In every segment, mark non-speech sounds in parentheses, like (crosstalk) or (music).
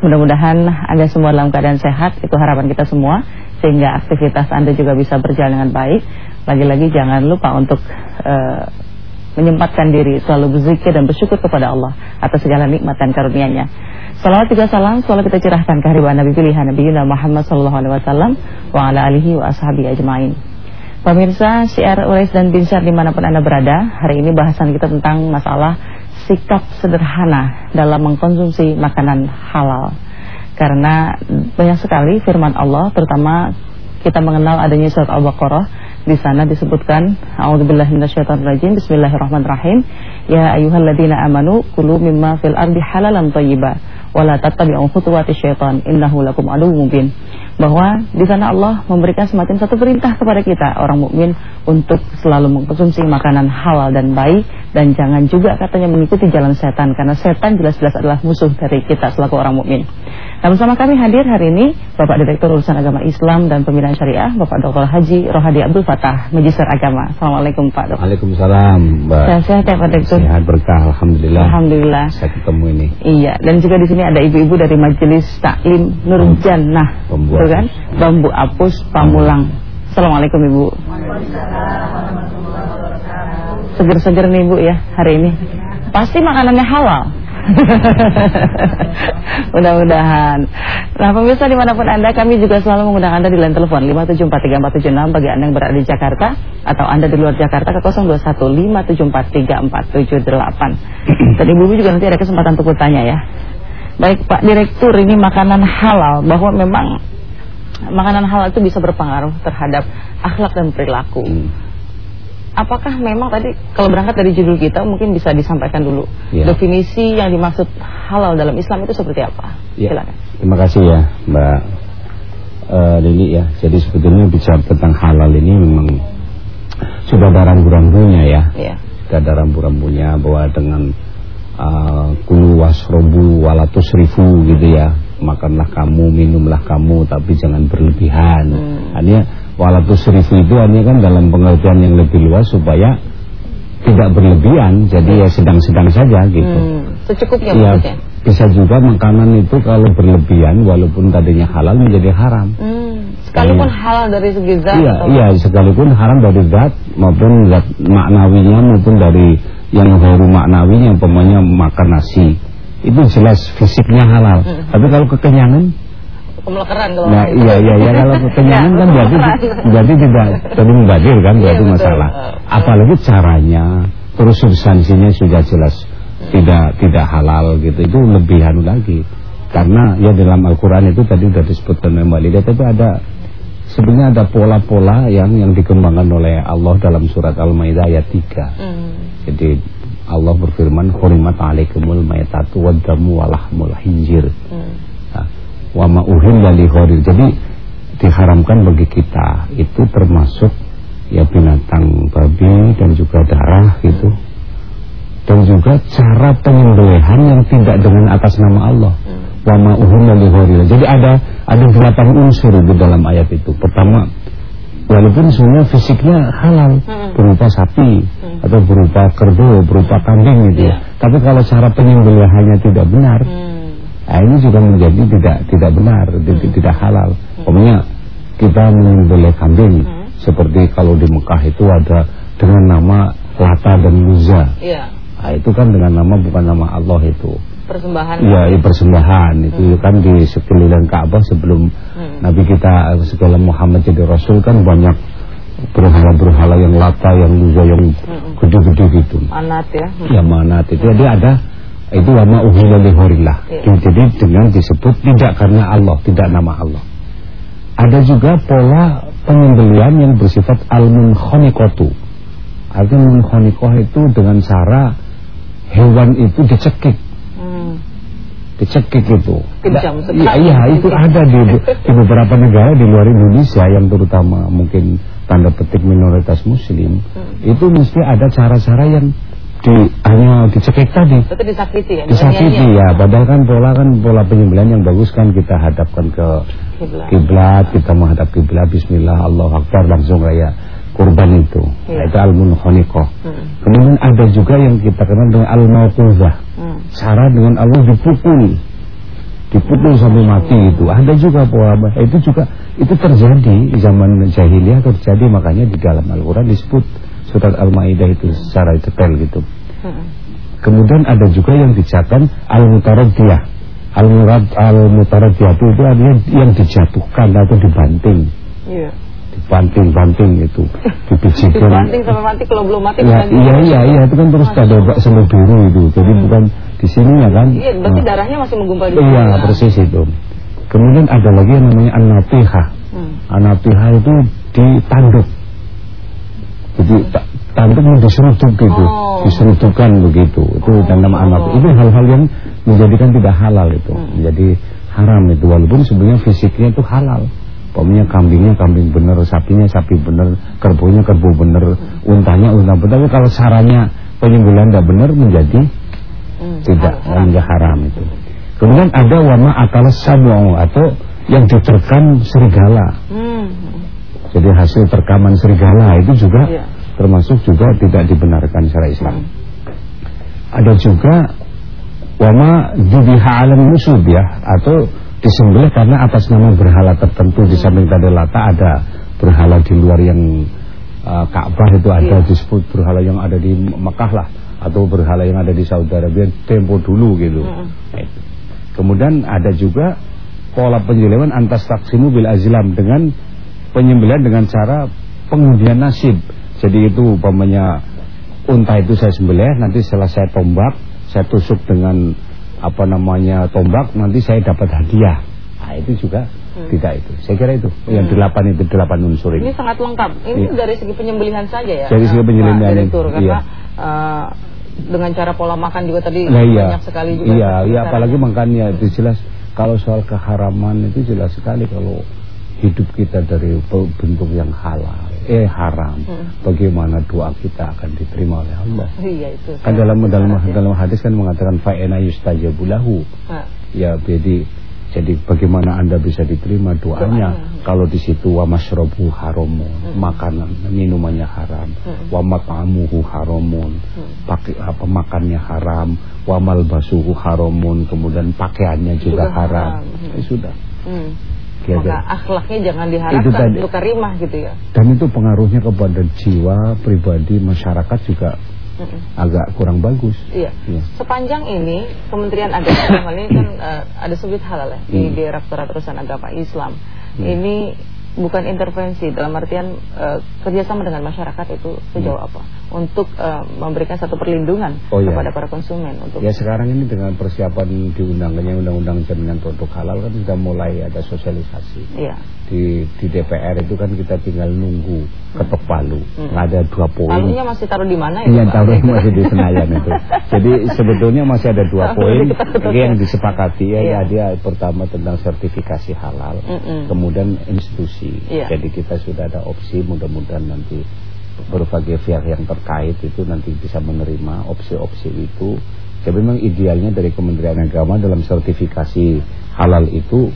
Mudah-mudahan Anda semua dalam keadaan sehat, itu harapan kita semua, sehingga aktivitas Anda juga bisa berjalan dengan baik. Lagi-lagi jangan lupa untuk uh, menyempatkan diri selalu berzikir dan bersyukur kepada Allah atas segala nikmat dan karunia-Nya. Salawat juga salam selalu kita cerahkan kehadiran Nabi pilihan Nabi Yuna Muhammad sallallahu alaihi wasallam wa ala alihi wa ashabi ajmain. Pemirsa CR Urais dan Binsar di mana pun Anda berada, hari ini bahasan kita tentang masalah sikap sederhana dalam mengkonsumsi makanan halal. Karena banyak sekali firman Allah, terutama kita mengenal adanya surat Al-Baqarah, di sana disebutkan A'udzubillahi minasyaitonirrajim Bismillahirrahmanirrahim Ya ayyuhalladzina amanu kulu mimma fil ardi halalan thayyiba wala tattabi'u khutuwati syaitan innahu lakum aduwwum mubin bahwa di sana Allah memberikan semacam satu perintah kepada kita orang mukmin untuk selalu mengkonsumsi makanan halal dan baik dan jangan juga katanya mengikuti jalan setan karena setan jelas-jelas adalah musuh dari kita selaku orang mukmin. Nah bersama kami hadir hari ini Bapak Direktur Urusan Agama Islam dan Pembinaan Syariah Bapak Dr. Haji Rohadi Abdul Fatah Majisar Agama. Assalamualaikum Pak Dr. Waalaikumsalam Mbak. Sehat-sehat ya Pak Direktur. Sehat berkah Alhamdulillah. Alhamdulillah. Saya ketemu ini. Iya dan juga di sini ada ibu-ibu dari Majelis Taklim Nurjannah. Bambu Betul kan? Bambu Apus Pamulang. Assalamualaikum Ibu. Seger-seger nih Ibu ya hari ini. Pasti makanannya halal. (laughs) Mudah-mudahan. Nah pemirsa di mana pun Anda Kami juga selalu mengundang Anda di line telepon 5743476 Bagi Anda yang berada di Jakarta Atau Anda di luar Jakarta ke 0215743478 (clears throat) Dan ibu-ibu juga nanti ada kesempatan untuk bertanya ya. Baik Pak Direktur ini makanan halal Bahwa memang Makanan halal itu bisa berpengaruh terhadap akhlak dan perilaku. Hmm apakah memang tadi kalau berangkat dari judul kita mungkin bisa disampaikan dulu ya. definisi yang dimaksud halal dalam Islam itu seperti apa? Ya. Silakan. Terima kasih ya Mbak uh, Lili ya. Jadi sebetulnya bicara tentang halal ini memang sudah ada rambu-rambunya ya. ya. Sudah ada rambu-rambunya bahwa dengan uh, kulu wasrobu walatus rifu gitu ya. Makanlah kamu, minumlah kamu, tapi jangan berlebihan. Hmm. Artinya Walaupun seribu itu hanya kan dalam pengertian yang lebih luas supaya tidak berlebihan, jadi ya sedang-sedang saja gitu. Hmm, secukupnya ya, Bisa juga makanan itu kalau berlebihan walaupun tadinya halal menjadi haram. Hmm, sekalipun ya. halal dari segi zat. Iya, iya sekalipun haram dari zat maupun zat maknawinya maupun dari yang baru maknawinya umpamanya makan nasi. Itu jelas fisiknya halal. Hmm. Tapi kalau kekenyangan pemelekeran kalau nah, iya iya iya. Kalau (laughs) kekenyangan kan berarti berarti tidak jadi mubazir kan iya, berarti masalah. Apalagi caranya terus substansinya sudah jelas tidak tidak halal gitu. Itu lebih anu lagi. Karena ya dalam Al-Quran itu tadi sudah disebutkan oleh Mbak tapi ada sebenarnya ada pola-pola yang yang dikembangkan oleh Allah dalam surat Al-Maidah ayat 3 hmm. jadi Allah berfirman hurimat alaikumul maitatu wadamu walahmul hinjir. Hmm wa ma'uhilla li Jadi diharamkan bagi kita itu termasuk ya binatang babi dan juga darah gitu. Dan juga cara penyembelihan yang tidak dengan atas nama Allah. Wa ma'uhilla li Jadi ada ada delapan unsur di dalam ayat itu. Pertama walaupun sebenarnya fisiknya halal berupa sapi atau berupa kerbau, berupa kambing gitu ya. Tapi kalau cara penyembelihannya tidak benar, Nah, ini juga menjadi tidak tidak benar, hmm. tidak halal. Pokoknya kita menyembelih kambing hmm. seperti kalau di Mekah itu ada dengan nama Lata dan Muza. Iya. Nah, itu kan dengan nama bukan nama Allah itu. Persembahan. Iya, ya, persembahan itu hmm. kan di sekeliling Ka'bah sebelum hmm. Nabi kita segala Muhammad jadi Rasul kan banyak berhala-berhala yang lata, yang luza, yang hmm. gede-gede hmm. gitu. Manat ya. Hmm. Ya manat itu. Jadi ada itu wama uhilla lihorillah ya. jadi dengan disebut tidak karena Allah tidak nama Allah ada juga pola penyembelian yang bersifat al-munkhoniqatu artinya munkhoniqah itu dengan cara hewan itu dicekik hmm. dicekik itu kejam iya, iya itu ada di, di beberapa negara di luar Indonesia yang terutama mungkin tanda petik minoritas muslim hmm. itu mesti ada cara-cara yang di hanya dicekik tadi. Itu disakiti ya. Disakiti ya. Padahal kan pola kan pola penyembelihan yang bagus kan kita hadapkan ke kiblat, kita menghadap kiblat bismillah Allah akbar langsung raya kurban itu. Ya. itu al-munkhaniqah. Hmm. Kemudian ada juga yang kita kenal dengan al-mauquzah. Hmm. Cara dengan Allah dipukul. dipukul sampai mati itu ada juga pola itu juga itu terjadi zaman jahiliyah terjadi makanya di dalam Al-Quran disebut surat Al-Maidah itu secara detail gitu. Hmm. kemudian ada juga yang dicatat Al-Mutaradiyah Al-Murad Al-Mutaradiyah itu, itu artinya yang dijatuhkan atau dibanting. Yeah dibanting-banting itu. Dipijikan dibanting sampai mati kalau belum mati ya, iya iya iya itu kan terus ada bak semut biru itu jadi hmm. bukan di sini ya kan? Iya berarti nah. darahnya masih menggumpal di iya persis itu. Kemudian ada lagi yang namanya anatiha hmm. anatiha itu ditanduk jadi hmm. tanduk mau diseruduk gitu oh. diserudukkan begitu itu oh. dan nama anak itu hal-hal yang menjadikan tidak halal itu hmm. menjadi haram itu walaupun sebenarnya fisiknya itu halal Pokoknya kambingnya kambing bener, sapinya sapi bener, kerbonya kerbo bener, untanya unta bener. Tapi kalau caranya penyembelihan tidak benar menjadi hmm, tidak haram. menjadi haram itu. Kemudian ada wama atau sabu atau yang diterkam serigala. Hmm. Jadi hasil terkaman serigala itu juga ya. termasuk juga tidak dibenarkan secara Islam. Ada juga wama jubiha alam musub ya atau disembelih karena atas nama berhala tertentu di samping tadi lata ada berhala di luar yang uh, Ka'bah itu ada iya. disebut berhala yang ada di Mekah lah atau berhala yang ada di Saudi Arabia tempo dulu gitu. Mm Kemudian ada juga pola penyembelihan antas taksimu bil azlam dengan penyembelihan dengan cara pengundian nasib. Jadi itu umpamanya unta itu saya sembelih nanti setelah saya tombak saya tusuk dengan apa namanya tombak nanti saya dapat hadiah nah itu juga hmm. tidak itu saya kira itu hmm. yang delapan itu delapan unsur ini ini sangat lengkap ini iya. dari segi penyembelihan saja ya dari segi penyembelihan itu karena iya. uh, dengan cara pola makan juga tadi nah, iya. banyak sekali juga iya iya apalagi makannya itu jelas kalau soal keharaman itu jelas sekali kalau hidup kita dari bentuk yang halal eh haram hmm. bagaimana doa kita akan diterima oleh Allah iya itu kan dalam dalam ya. dalam hadis kan mengatakan fa'ina yustajabu lahu ya jadi jadi bagaimana anda bisa diterima doanya, doanya. kalau di situ wa masrobu haramun hmm. makanan minumannya haram hmm. wa mat'amuhu haramun hmm. pakai apa makannya haram wa malbasuhu haramun kemudian pakaiannya juga, juga haram, haram. Hmm. Ya, sudah hmm ya, maka akhlaknya jangan diharapkan untuk karimah gitu ya dan itu pengaruhnya kepada jiwa pribadi masyarakat juga mm -mm. agak kurang bagus iya ya. sepanjang ini Kementerian Agama (coughs) ini kan uh, ada subit halal ya di mm. Direktorat Urusan Agama Islam mm. ini bukan intervensi dalam artian uh, kerjasama dengan masyarakat itu sejauh apa untuk uh, memberikan satu perlindungan oh, iya. kepada para konsumen untuk ya sekarang ini dengan persiapan diundangkannya undang-undang jaminan produk halal kan sudah mulai ada sosialisasi iya. di di DPR itu kan kita tinggal nunggu hmm. ketok palu hmm. ada dua poin palunya masih taruh di mana ya Iya taruh masih di Senayan itu (laughs) jadi sebetulnya masih ada dua poin yang disepakati ya, iya. ya dia pertama tentang sertifikasi halal mm -mm. kemudian institusi. Yeah. Jadi kita sudah ada opsi mudah-mudahan nanti berbagai pihak yang terkait itu nanti bisa menerima opsi-opsi itu. Jadi memang idealnya dari Kementerian Agama dalam sertifikasi halal itu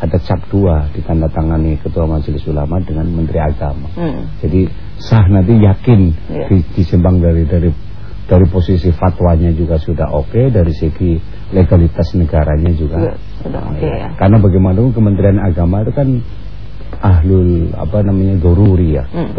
ada cap dua ditandatangani Ketua Majelis Ulama dengan Menteri Agama. Hmm. Jadi sah nanti yakin yeah. di, disembang dari dari dari posisi fatwanya juga sudah oke okay, dari segi legalitas negaranya juga. Ya, sudah oke okay, ya. Karena bagaimanapun Kementerian Agama itu kan ahlul apa namanya doruri ya hmm.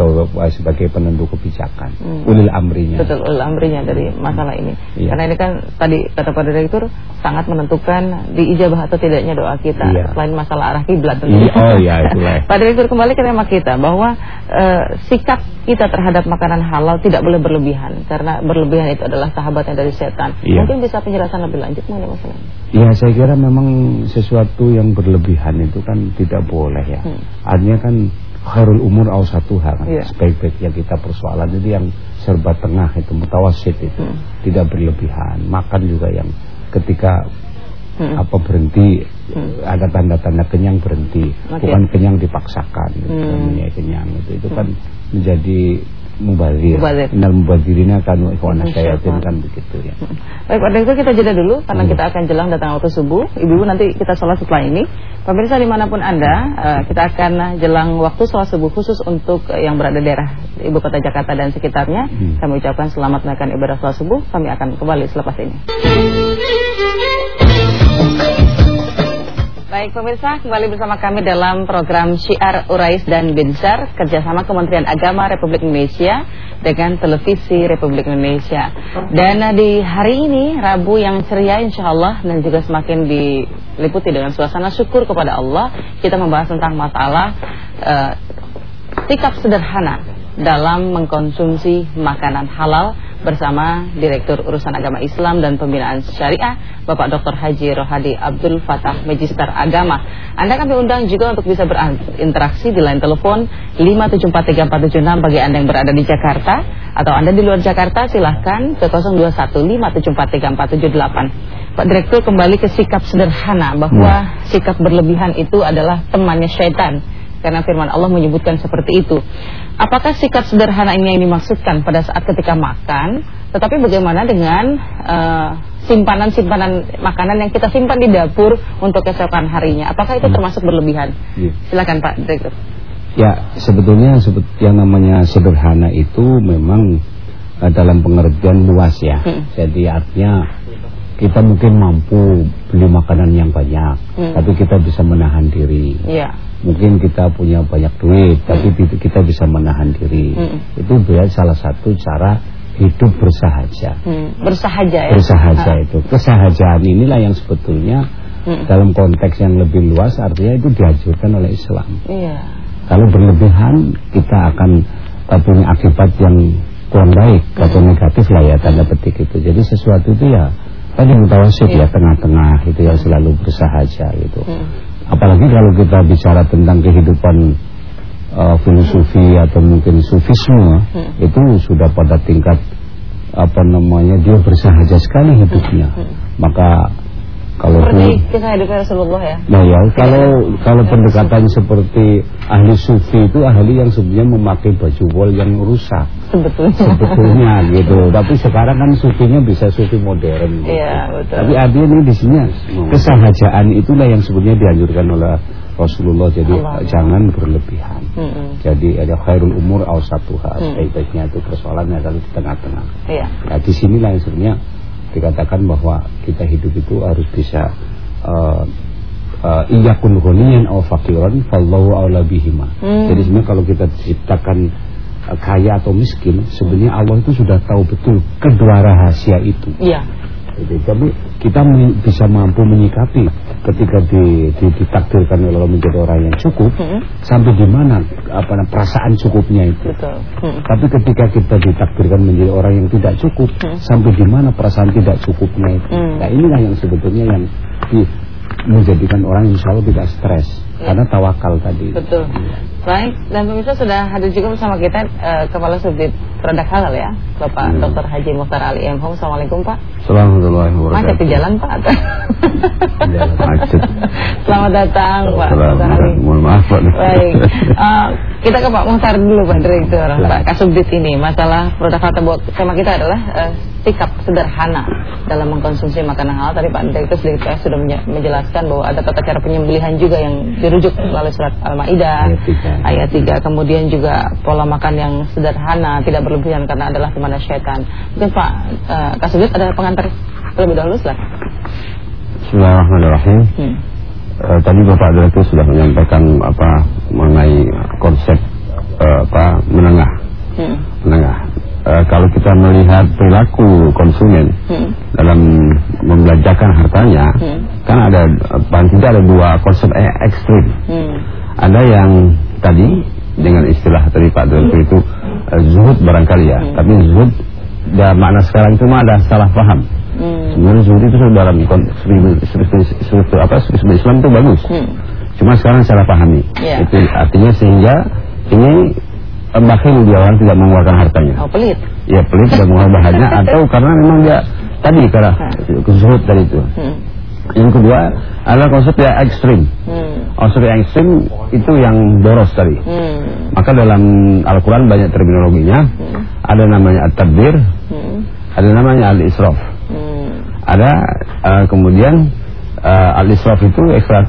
sebagai penentu kebijakan hmm. ulil amrinya betul ulil amrinya dari masalah ini iya. karena ini kan tadi kata Pak Direktur sangat menentukan diijabah atau tidaknya doa kita iya. selain masalah arah kiblat iya, oh ya itulah (laughs) Pak Direktur kembali ke tema kita bahwa uh, sikap kita terhadap makanan halal tidak boleh berlebihan karena berlebihan itu adalah sahabatnya dari setan iya. mungkin bisa penjelasan lebih lanjut mengenai masalah ini ya saya kira memang sesuatu yang berlebihan itu kan tidak boleh ya hmm Artinya kan khairul umur awsatuha kan. Yeah. Sebaik-baiknya kita persoalan itu yang serba tengah itu mutawasid itu. Hmm. Tidak berlebihan. Makan juga yang ketika hmm. apa berhenti hmm. ada tanda-tanda kenyang berhenti. Okay. Bukan kenyang dipaksakan gitu. Hmm. kenyang itu. Itu kan hmm. menjadi mubazir. Mubazir. Innal mubadirina kanu ikhwana syayatin kan begitu ya. Baik, pada itu kita jeda dulu karena hmm. kita akan jelang datang waktu subuh. Ibu-ibu nanti kita sholat setelah ini. Pemirsa di mana pun Anda, uh, kita akan jelang waktu sholat subuh khusus untuk yang berada di daerah Ibu Kota Jakarta dan sekitarnya. Hmm. Kami ucapkan selamat menaikkan ibadah sholat subuh. Kami akan kembali selepas ini. Baik pemirsa, kembali bersama kami dalam program Syiar Urais dan Binsar kerjasama Kementerian Agama Republik Indonesia dengan Televisi Republik Indonesia. Dan di hari ini Rabu yang ceria insya Allah dan juga semakin diliputi dengan suasana syukur kepada Allah, kita membahas tentang masalah uh, sikap sederhana dalam mengkonsumsi makanan halal bersama Direktur Urusan Agama Islam dan Pembinaan Syariah Bapak Dr. Haji Rohadi Abdul Fatah Magister Agama. Anda kami undang juga untuk bisa berinteraksi di line telepon 5743476 bagi Anda yang berada di Jakarta atau Anda di luar Jakarta silahkan ke 0215743478. Pak Direktur kembali ke sikap sederhana bahwa hmm. sikap berlebihan itu adalah temannya syaitan karena firman Allah menyebutkan seperti itu. Apakah sikap sederhana ini yang dimaksudkan pada saat ketika makan? Tetapi bagaimana dengan eh, simpanan-simpanan uh, makanan yang kita simpan di dapur untuk keesokan harinya? Apakah itu hmm. termasuk berlebihan? Ya. Silakan Pak Direktur. Ya, sebetulnya yang namanya sederhana itu memang uh, dalam pengertian luas ya. Hmm. Jadi artinya kita mungkin mampu beli makanan yang banyak, hmm. tapi kita bisa menahan diri. Ya mungkin kita punya banyak duit tapi hmm. kita bisa menahan diri hmm. itu dia salah satu cara hidup bersahaja hmm. bersahaja ya bersahaja ha. itu kesahajaan inilah yang sebetulnya hmm. dalam konteks yang lebih luas artinya itu dihancurkan oleh Islam iya. kalau berlebihan kita akan punya akibat yang kurang baik hmm. atau negatif lah ya tanda petik itu jadi sesuatu itu ya tadi mutawasid ya iya. tengah-tengah itu yang selalu bersahaja gitu hmm apalagi kalau kita bicara tentang kehidupan uh, filosofi atau mungkin sufisme hmm. itu sudah pada tingkat apa namanya dia bersahaja sekali hidupnya hmm. Hmm. maka kalau seperti kisah hidup Rasulullah ya. Nah ya, kalau kalau pendekatan seperti ahli sufi itu ahli yang sebenarnya memakai baju wol yang rusak. Sebetulnya. Sebetulnya gitu. Tapi sekarang kan sufinya bisa sufi modern. Gitu. Iya, betul. Tapi artinya ini di sini kesahajaan itulah yang sebenarnya dianjurkan oleh Rasulullah jadi Allah. jangan berlebihan. Mm -hmm. Jadi ada khairul umur awsatuha. Mm. Sebaik-baiknya itu persoalannya kalau di tengah-tengah. Iya. Nah, di sinilah yang sebenarnya dikatakan bahwa kita hidup itu harus bisa uh, uh, iyakun ghaniyan aw faqiran fallahu aula bihima. Hmm. Jadi sebenarnya kalau kita diciptakan uh, kaya atau miskin, sebenarnya Allah itu sudah tahu betul kedua rahasia itu. Iya. Jadi, kita bisa mampu menyikapi ketika di, di, ditakdirkan oleh menjadi orang yang cukup, hmm. sampai di mana apa perasaan cukupnya itu. Betul. Hmm. Tapi ketika kita ditakdirkan menjadi orang yang tidak cukup, hmm. sampai di mana perasaan tidak cukupnya itu. Hmm. Nah inilah yang sebetulnya yang di, menjadikan orang insya Allah tidak stres ya. karena tawakal tadi. Betul. Baik, dan pemirsa sudah hadir juga bersama kita uh, Kepala Subdit Produk Halal ya, Bapak hmm. Dr. Haji Mukhtar Ali M. Assalamualaikum Pak. Assalamualaikum Macet di jalan Pak. jalan macet. Selamat datang Pak Dr. Ali. Mohon maaf Pak. Baik, uh, kita ke Pak Mukhtar dulu Pak Direktur Pak Kasubdit ini. Masalah produk halal tema kita adalah uh, sikap sederhana dalam mengkonsumsi makanan halal. Tadi Pak Direktur sedikit sudah menjelaskan bahwa ada tata cara penyembelihan juga yang dirujuk melalui surat Al-Maidah ayat 3 kemudian juga pola makan yang sederhana tidak berlebihan karena adalah ke mana syaitan mungkin Pak uh, Kasubit ada pengantar terlebih dahulu silakan Bismillahirrahmanirrahim hmm. uh, tadi Bapak Direktur sudah menyampaikan apa mengenai konsep uh, apa menengah hmm. menengah uh, kalau kita melihat perilaku konsumen hmm. dalam membelanjakan hartanya hmm. kan ada paling tidak ada dua konsep ekstrim hmm. ada yang tadi dengan istilah tadi Pak Direktur itu uh, zuhud barangkali ya. Hmm. Tapi zuhud dan makna sekarang itu mah ada salah paham. Hmm. Sebenarnya zuhud itu dalam struktur apa struktur Islam itu bagus. Hmm. Cuma sekarang salah pahami. Yeah. Itu artinya sehingga ini bakhil dia orang tidak mengeluarkan hartanya. Oh pelit. Ya pelit dan mengeluarkan bahannya (laughs) atau karena memang dia tadi karena zuhud tadi itu. Hmm. Yang kedua adalah konsep yang ekstrim. Hmm. Konsep yang ekstrim itu yang boros tadi. Hmm. Maka dalam Al-Quran banyak terminologinya. Hmm. Ada namanya at-tadbir, hmm. ada namanya al-israf. Hmm. Ada uh, kemudian uh, al-israf itu ekstra,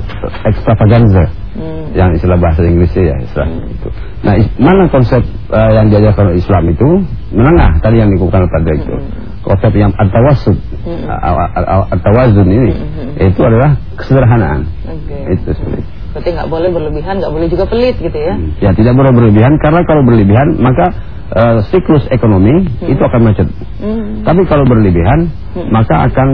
extravaganza. Hmm. Yang istilah bahasa Inggrisnya ya istilah hmm. itu. Nah, mana konsep uh, yang diajarkan oleh Islam itu menengah tadi yang dikumpulkan pada itu. Hmm konsep yang at-tawassud hmm. at-tawazun ini hmm. itu adalah kesederhanaan. Oke. Itu sulit. Berarti nggak boleh berlebihan, nggak boleh juga pelit gitu ya? Ya tidak boleh berlebihan karena kalau berlebihan maka eh, siklus ekonomi itu akan macet. Hmm. Tapi kalau berlebihan maka akan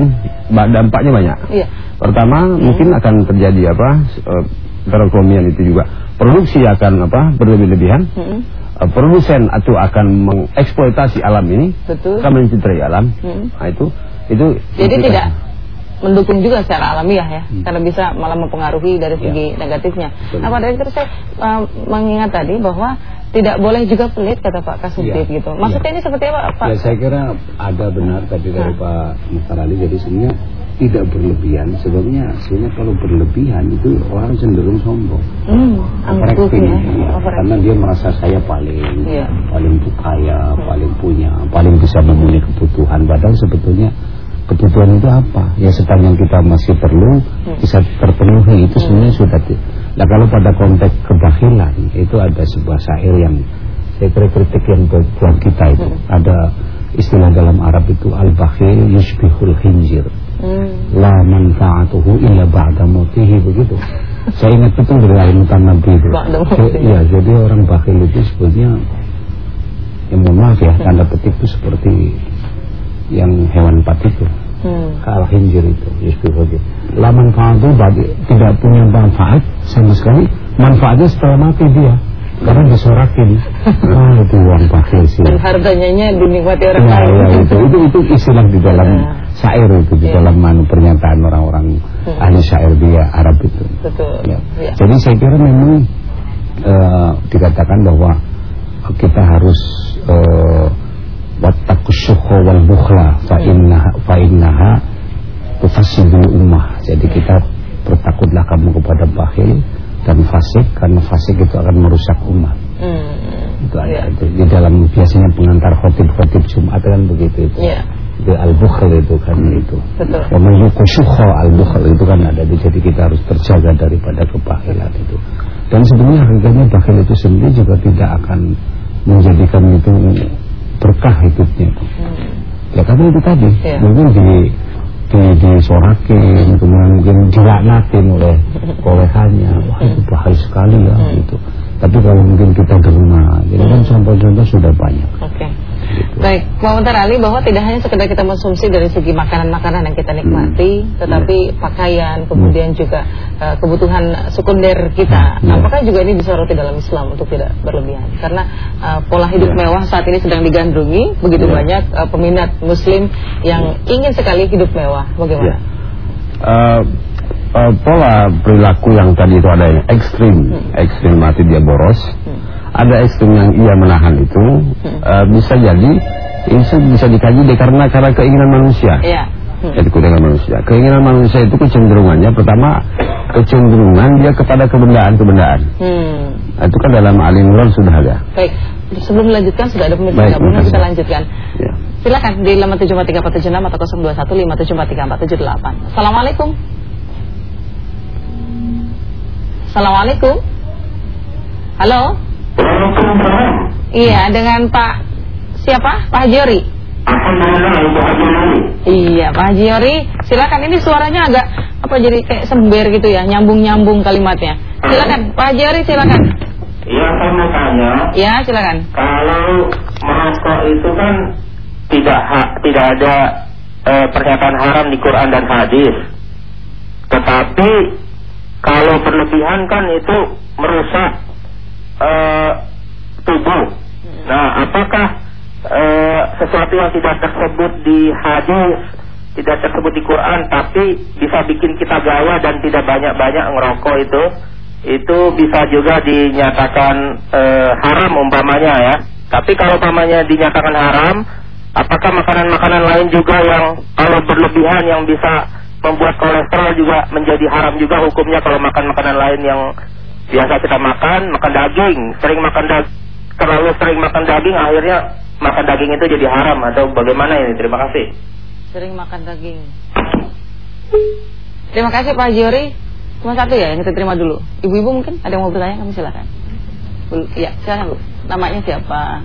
dampaknya banyak. Iya. Pertama mungkin akan terjadi apa eh, perekonomian itu juga produksi akan apa berlebih-lebihan. Hmm. Produsen itu akan mengeksploitasi alam ini, Betul. akan mencederai alam. Hmm. Nah itu itu Jadi itu- tidak mendukung juga secara alamiah ya, Hmm. karena bisa malah mempengaruhi dari segi negatifnya. Betul. Nah, Pak Direktur saya eh, mengingat tadi bahwa tidak boleh juga pelit kata Pak Kasubdit Iya. gitu. Maksudnya ini seperti apa Pak? Ya saya kira ada benar tadi dari Hah. Pak Mukhtar Ali jadi sebenarnya tidak berlebihan sebabnya sebenarnya kalau berlebihan itu orang cenderung sombong Hmm, Overacting, ya. Overacting. karena dia merasa saya paling Iya. paling kaya paling punya paling bisa memenuhi kebutuhan padahal sebetulnya kebutuhan itu apa ya sepanjang kita masih perlu Hmm. bisa terpenuhi itu sebenarnya sudah di- nah kalau pada konteks kebakilan itu ada sebuah syair yang saya kira kritik yang buat kita itu Hmm. ada istilah dalam Arab itu al-bakhil yushbihul khinjir Hmm. la manfaatuhu illa ba'da mautihi begitu. Saya ingat betul dari alimutan Nabi itu. Iya, jadi orang bakhil itu sebetulnya ya mohon maaf ya, tanda petik itu seperti yang hewan empat itu. Hmm. Kal hinjir itu, yusbih hujir. La manfaatuhu tidak punya manfaat sama sekali. Manfaatnya setelah mati dia. Karena disorakin. (laughs) ah itu uang bakhil sih. Dan hartanya dinikmati orang Ya, lain. ya itu, itu itu istilah di dalam Ya. syair itu di Ya. dalam manu pernyataan orang-orang Hmm. ahli syair dia Arab itu. Betul. Ya. Ya. Jadi saya kira memang eh, dikatakan bahwa kita harus eh, wattaqusyuha wal bukhla fa innaha fa innaha ummah. Jadi kita bertakutlah kamu kepada bakhil dan fasik karena fasik itu akan merusak umat. Hmm. Itu ada itu di dalam biasanya pengantar khotib-khotib Jumat kan begitu itu. Iya. Itu al-bukhl itu kan itu. Betul. Wa al-bukhl itu kan ada jadi kita harus terjaga daripada kebakhilan itu. Dan sebenarnya hakikatnya bakhil itu sendiri juga tidak akan menjadikan itu berkah hidupnya. Hmm. Ya karena itu tadi Iya. mungkin di di disorakin kemudian mungkin dilaknatin oleh kolehannya wah itu bahaya sekali ya Hmm. gitu tapi kalau mungkin kita derma jadi kan contoh-contoh sudah banyak Oke. Baik, Pak Muntar Ali bahwa tidak hanya sekedar kita konsumsi dari segi makanan-makanan yang kita nikmati, Hmm. tetapi pakaian, kemudian juga eh, kebutuhan sekunder kita. Hmm. Apakah juga ini disoroti dalam Islam untuk tidak berlebihan? Karena eh, pola hidup Ya. mewah saat ini sedang digandrungi, begitu Ya. banyak eh, peminat Muslim yang ingin sekali hidup mewah. Ya. Bagaimana? Eh, eh, pola perilaku yang tadi itu ada yang ekstrim, ekstrim mati dia boros. Hmm. Ada ekstrim yang ia menahan itu eh, bisa jadi itu bisa dikaji deh karena karena keinginan manusia. Iya. Hmm. Jadi keinginan manusia. Keinginan manusia itu kecenderungannya pertama kecenderungan dia kepada kebendaan-kebendaan. Hmm. Nah, itu kan dalam Ali Imran sudah ada. Baik, sebelum dilanjutkan sudah ada pemirsa gabungan kita lanjutkan. Ya. Silakan di 5743476 atau 0215744478. Assalamualaikum. Assalamualaikum. Halo. Iya, dengan Pak siapa? Pak Haji Yori. Iya, Pak Haji Yori. Silakan ini suaranya agak apa jadi kayak sember gitu ya, nyambung-nyambung kalimatnya. Silakan, Pak Haji Yori silakan. Iya, saya mau tanya, Ya, silakan. kalau merokok itu kan tidak ha- tidak ada eh, pernyataan haram di Quran dan hadis. Tetapi kalau berlebihan kan itu merusak eh, tubuh. Nah, apakah eh, sesuatu yang tidak tersebut di hadis, tidak tersebut di Quran, tapi bisa bikin kita gaya dan tidak banyak-banyak ngerokok itu, itu bisa juga dinyatakan eh, haram umpamanya ya. Tapi kalau umpamanya dinyatakan haram, apakah makanan-makanan lain juga yang kalau berlebihan yang bisa membuat kolesterol juga menjadi haram juga hukumnya kalau makan makanan lain yang biasa kita makan, makan daging, sering makan daging, terlalu sering makan daging akhirnya makan daging itu jadi haram atau bagaimana ini? Terima kasih. Sering makan daging. Terima kasih Pak Haji Yori. Cuma satu ya yang kita terima dulu. Ibu-ibu mungkin ada yang mau bertanya kami silakan. Bu, ya, silakan Bu. Namanya siapa?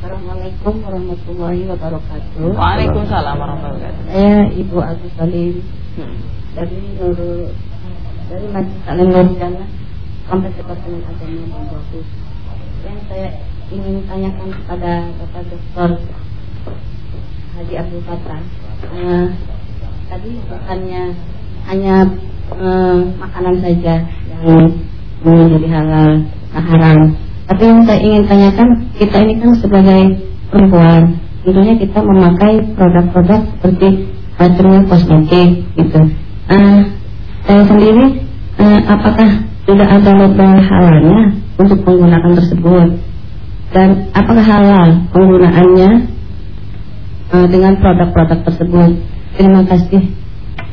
Assalamualaikum warahmatullahi wabarakatuh. Waalaikumsalam warahmatullahi wabarakatuh. Saya Ibu Agus Salim. Hmm. dari Nurul dari Masjid Alim Nurjana sampai Departemen Agama. Yang saya ingin tanyakan kepada Bapak Dokter Haji Abdul Fatah, uh, tadi bukannya hanya uh, makanan saja yang menjadi halal, nah haram. Tapi yang saya ingin tanyakan, kita ini kan sebagai perempuan, tentunya kita memakai produk-produk seperti material kosmetik gitu. Uh, saya sendiri, uh, apakah sudah ada label halalnya untuk penggunaan tersebut? Dan apakah halal penggunaannya uh, dengan produk-produk tersebut? Terima kasih.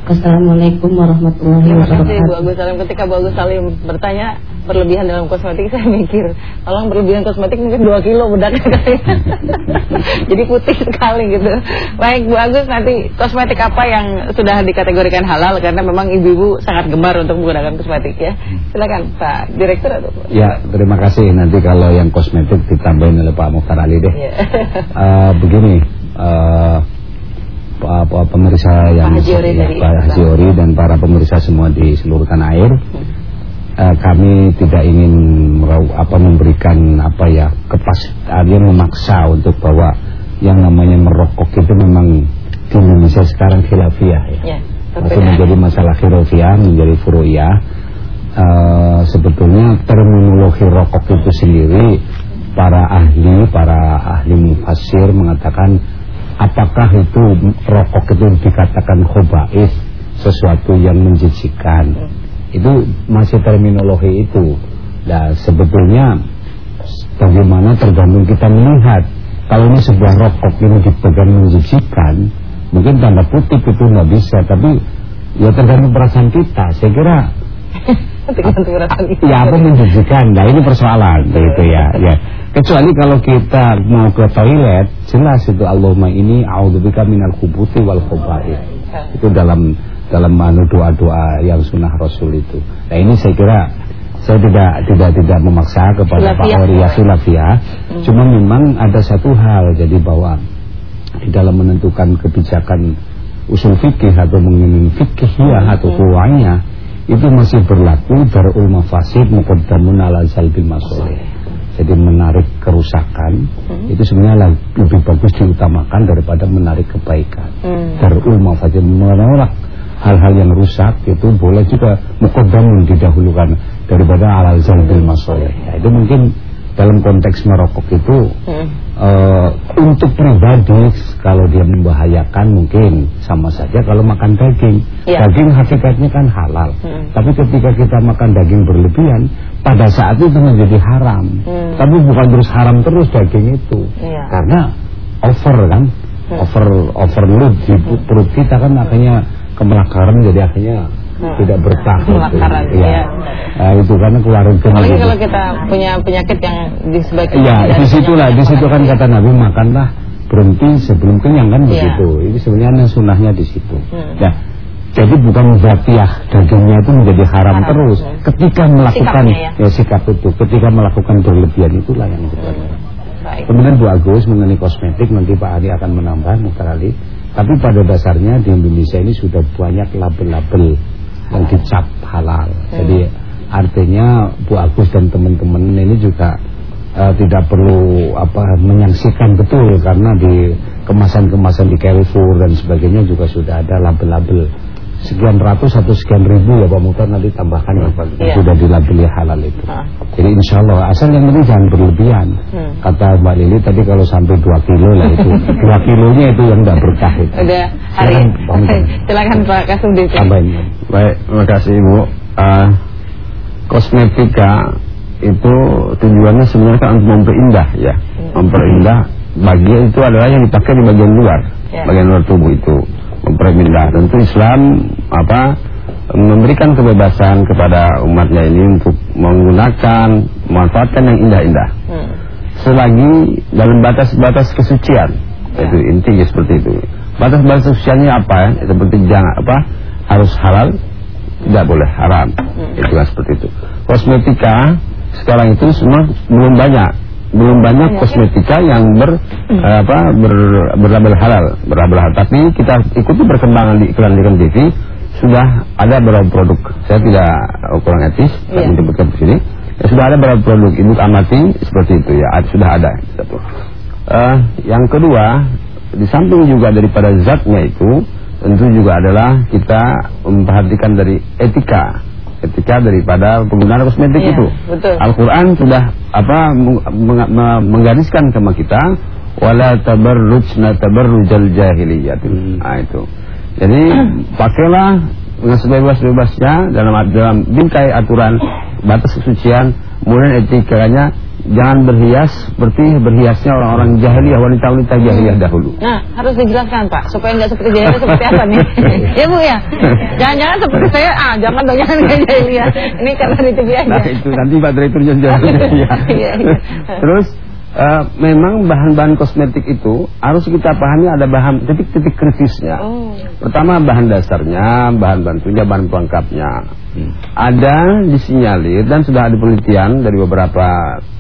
Assalamualaikum warahmatullahi wabarakatuh. Terima kasih Bu Agus Salim. Ketika Bu Agus Salim bertanya berlebihan dalam kosmetik, (laughs) saya mikir, kalau berlebihan kosmetik mungkin 2 kilo bedaknya kali. (laughs) Jadi putih sekali gitu. Baik Bu Agus, nanti kosmetik apa yang sudah dikategorikan halal karena memang ibu-ibu sangat gemar untuk menggunakan kosmetik ya. Silakan Pak Direktur atau Bu? Ya, terima kasih. Nanti kalau yang kosmetik ditambahin oleh Pak Mukhtar Ali deh. Ya. uh, (laughs) begini, uh, pemirsa yang Pak Haji Ori, ya, Pak dan para pemirsa semua di seluruh tanah air. Hmm. Uh, kami tidak ingin merau, apa memberikan apa ya kepastian memaksa untuk bahwa yang namanya merokok itu memang di Indonesia sekarang khilafiyah ya. ya Masih menjadi masalah khilafiyah, menjadi furu'iyah. Uh, sebetulnya terminologi rokok itu sendiri para ahli, para ahli mufassir mengatakan apakah itu rokok itu dikatakan khobais sesuatu yang menjijikan? Itu masih terminologi itu. Nah sebetulnya bagaimana tergantung kita melihat. Kalau ini sebuah rokok ini dipegang menjijikan mungkin tanda putih itu nggak bisa tapi ya tergantung perasaan kita saya kira. (laughs) Ya apa menjijikan? Nah ini persoalan begitu ya ya Kecuali kalau kita mau ke toilet, jelas itu Allahumma ini a'udzubika minal khubuthi wal khaba'ith. Itu dalam dalam anu doa-doa yang sunnah Rasul itu. Nah ini saya kira saya tidak tidak tidak memaksa kepada Pak Oria Sulafia. Hmm. Cuma memang ada satu hal jadi bahwa di dalam menentukan kebijakan usul fikih atau mengenai fikihiyah atau kuwanya itu masih berlaku darul mafasid muqaddamun ala zalbil masoleh jadi menarik kerusakan hmm. itu sebenarnya lebih bagus diutamakan daripada menarik kebaikan. Hmm. Darul mafajir menolak hal-hal yang rusak itu boleh juga mukodamun didahulukan daripada alal zalbil masoleh. Ya, itu mungkin dalam konteks merokok itu hmm. uh, untuk pribadi kalau dia membahayakan mungkin sama saja kalau makan daging ya. daging hakikatnya kan halal hmm. tapi ketika kita makan daging berlebihan pada saat itu menjadi haram hmm. tapi bukan terus haram terus daging itu ya. karena over kan hmm. over overload di perut kita kan akhirnya kemelakaran jadi akhirnya. Tidak bertah Pelakaran, gitu. ya. ya. Nah, itu karena keluaran Apalagi gitu. kalau kita punya penyakit yang di sebagian Ya, di situlah, di situ kan kata Nabi makanlah berhenti sebelum kenyang kan ya. begitu. Ini sebenarnya sunahnya di situ. Hmm. Nah, jadi bukan zatiah dagingnya itu menjadi haram, haram terus. Ya. Ketika melakukan ya. ya sikap itu, ketika melakukan berlebihan itulah yang kita. Hmm. Kemudian Bu Agus mengenai kosmetik nanti Pak Ali akan menambah Mukhtar Ali. Tapi pada dasarnya di Indonesia ini sudah banyak label-label yang dicap halal. Hmm. Jadi artinya Bu Agus dan teman-teman ini juga uh, tidak perlu apa menyaksikan betul karena di kemasan-kemasan di Carrefour dan sebagainya juga sudah ada label-label sekian ratus atau sekian ribu ya Pak Mutar nanti tambahkan ya Pak ya. sudah dilabeli halal itu. Ah. Jadi insya Allah asal yang penting jangan berlebihan. Hmm. Kata Mbak Lili tadi kalau sampai 2 kilo lah itu 2 kilonya itu yang tidak berkah itu. Udah hari. Silakan, silakan Pak Kasum Tambahin. Baik, terima kasih Ibu. Uh, kosmetika itu tujuannya sebenarnya kan untuk memperindah ya. Hmm. Memperindah bagian itu adalah yang dipakai di bagian luar, ya. bagian luar tubuh itu memperindah. Tentu Islam apa memberikan kebebasan kepada umatnya ini untuk menggunakan memanfaatkan yang indah-indah. Hmm. Selagi dalam batas-batas kesucian. Ya. Itu intinya seperti itu. Batas-batas kesuciannya apa ya? Seperti jangan apa? Harus halal, tidak boleh haram. Hmm. Itu kan seperti itu. Kosmetika sekarang itu semua belum banyak belum banyak ya? kosmetika yang ber hmm. apa ber, berlabel halal, berlabel halal. Tapi kita ikuti perkembangan di iklan-iklan TV sudah ada beberapa produk. Saya tidak uh, kurang etis yeah. menyebutkan di sini. Ya, sudah ada beberapa produk ibu amati seperti itu ya, sudah ada satu. Uh, yang kedua, di samping juga daripada zatnya itu, tentu juga adalah kita memperhatikan dari etika etika daripada penggunaan kosmetik iya, itu. Al-Qur'an sudah apa meng meng menggariskan sama kita wala tabarrujna tabarrujal jahiliyah. Hmm. Nah itu. Jadi pakailah dengan sebebas-bebasnya dalam dalam bingkai aturan batas kesucian, kemudian etikanya jangan berhias seperti berhiasnya orang-orang jahiliyah wanita-wanita jahiliyah dahulu. Nah, harus dijelaskan Pak, supaya nggak seperti jahiliyah seperti apa nih? (laughs) ya Bu ya. Jangan-jangan seperti saya, ah jangan dong jangan (laughs) jahiliyah. Ini karena di TV aja. Nah, itu nanti Pak Direktur jahiliyah. (laughs) Iya, iya. Terus uh, memang bahan-bahan kosmetik itu harus kita pahami ada bahan titik-titik kritisnya. Oh. Pertama bahan dasarnya, bahan bantunya, bahan pelengkapnya. Hmm. Ada disinyalir dan sudah ada penelitian dari beberapa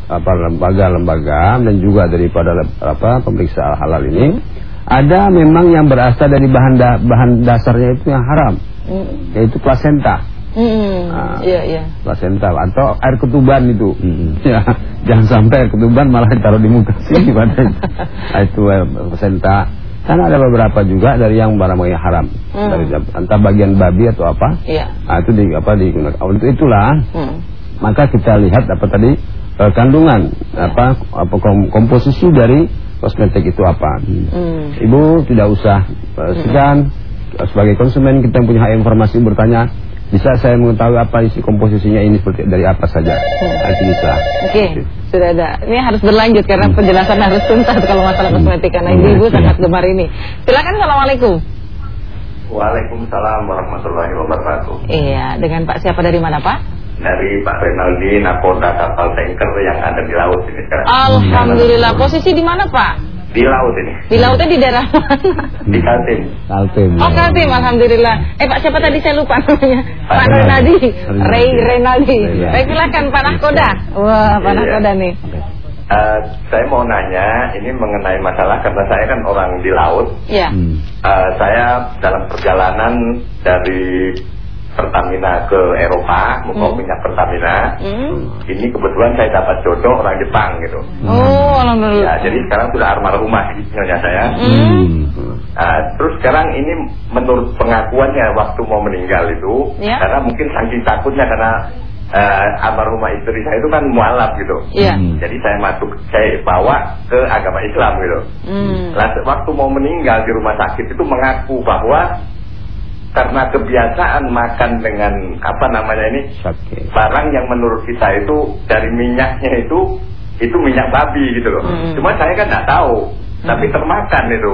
apa lembaga-lembaga dan juga daripada apa pemeriksa halal ini ada memang yang berasal dari bahan da, bahan dasarnya itu yang haram hmm. yaitu plasenta Hmm, nah, iya, iya. Placenta atau air ketuban itu. Hmm. Ya, (laughs) jangan sampai air ketuban malah taruh di muka sih pada nah, (laughs) itu placenta. Karena ada beberapa juga dari yang barang yang haram. Hmm. Dari entah bagian babi atau apa. Iya. Nah, itu di apa digunakan. Untuk itulah hmm. maka kita lihat apa tadi uh, kandungan ya. apa apa komposisi dari kosmetik itu apa. Hmm. Ibu tidak usah uh, segan hmm. sebagai konsumen kita yang punya hak informasi bertanya bisa saya mengetahui apa isi komposisinya ini seperti dari apa saja? Hmm. bisa. Oke, okay. sudah ada. Ini harus berlanjut karena hmm. penjelasan harus tuntas kalau masalah hmm. kosmetik karena ibu-ibu hmm. sangat gemar ini. Silakan assalamualaikum. Waalaikumsalam warahmatullahi wabarakatuh. Iya, dengan Pak siapa dari mana Pak? Dari Pak Renaldi, nakoda kapal tanker yang ada di laut ini sekarang. Alhamdulillah. Posisi di mana Pak? Di laut ini. Di lautnya di daerah (laughs) mana? Di Kaltim. Kaltim. Oh Kaltim, Alhamdulillah. Eh Pak siapa tadi saya lupa namanya? Pak, Pak Renaldi. Ray Renaldi. Baik silakan Pak Nahkoda. Wah Pak iya. Nahkoda nih. Uh, saya mau nanya ini mengenai masalah karena saya kan orang di laut. Iya. Uh, saya dalam perjalanan dari Pertamina ke Eropa membawa hmm. minyak Pertamina. Hmm. Ini kebetulan saya dapat jodoh orang Jepang gitu. Oh, alhamdulillah. Ya, jadi sekarang sudah almarhumah nyonya saya. Hmm. Nah, terus sekarang ini menurut pengakuannya waktu mau meninggal itu, ya. karena mungkin saking takutnya karena uh, almarhumah istri saya itu kan mualaf gitu. Iya. Hmm. Jadi saya masuk, saya bawa ke agama Islam gitu. Hmm. Lalu waktu mau meninggal di rumah sakit itu mengaku bahwa karena kebiasaan makan dengan apa namanya ini okay. barang yang menurut kita itu dari minyaknya itu itu minyak babi gitu loh. Hmm. Cuma saya kan nggak tahu, hmm. tapi termakan itu.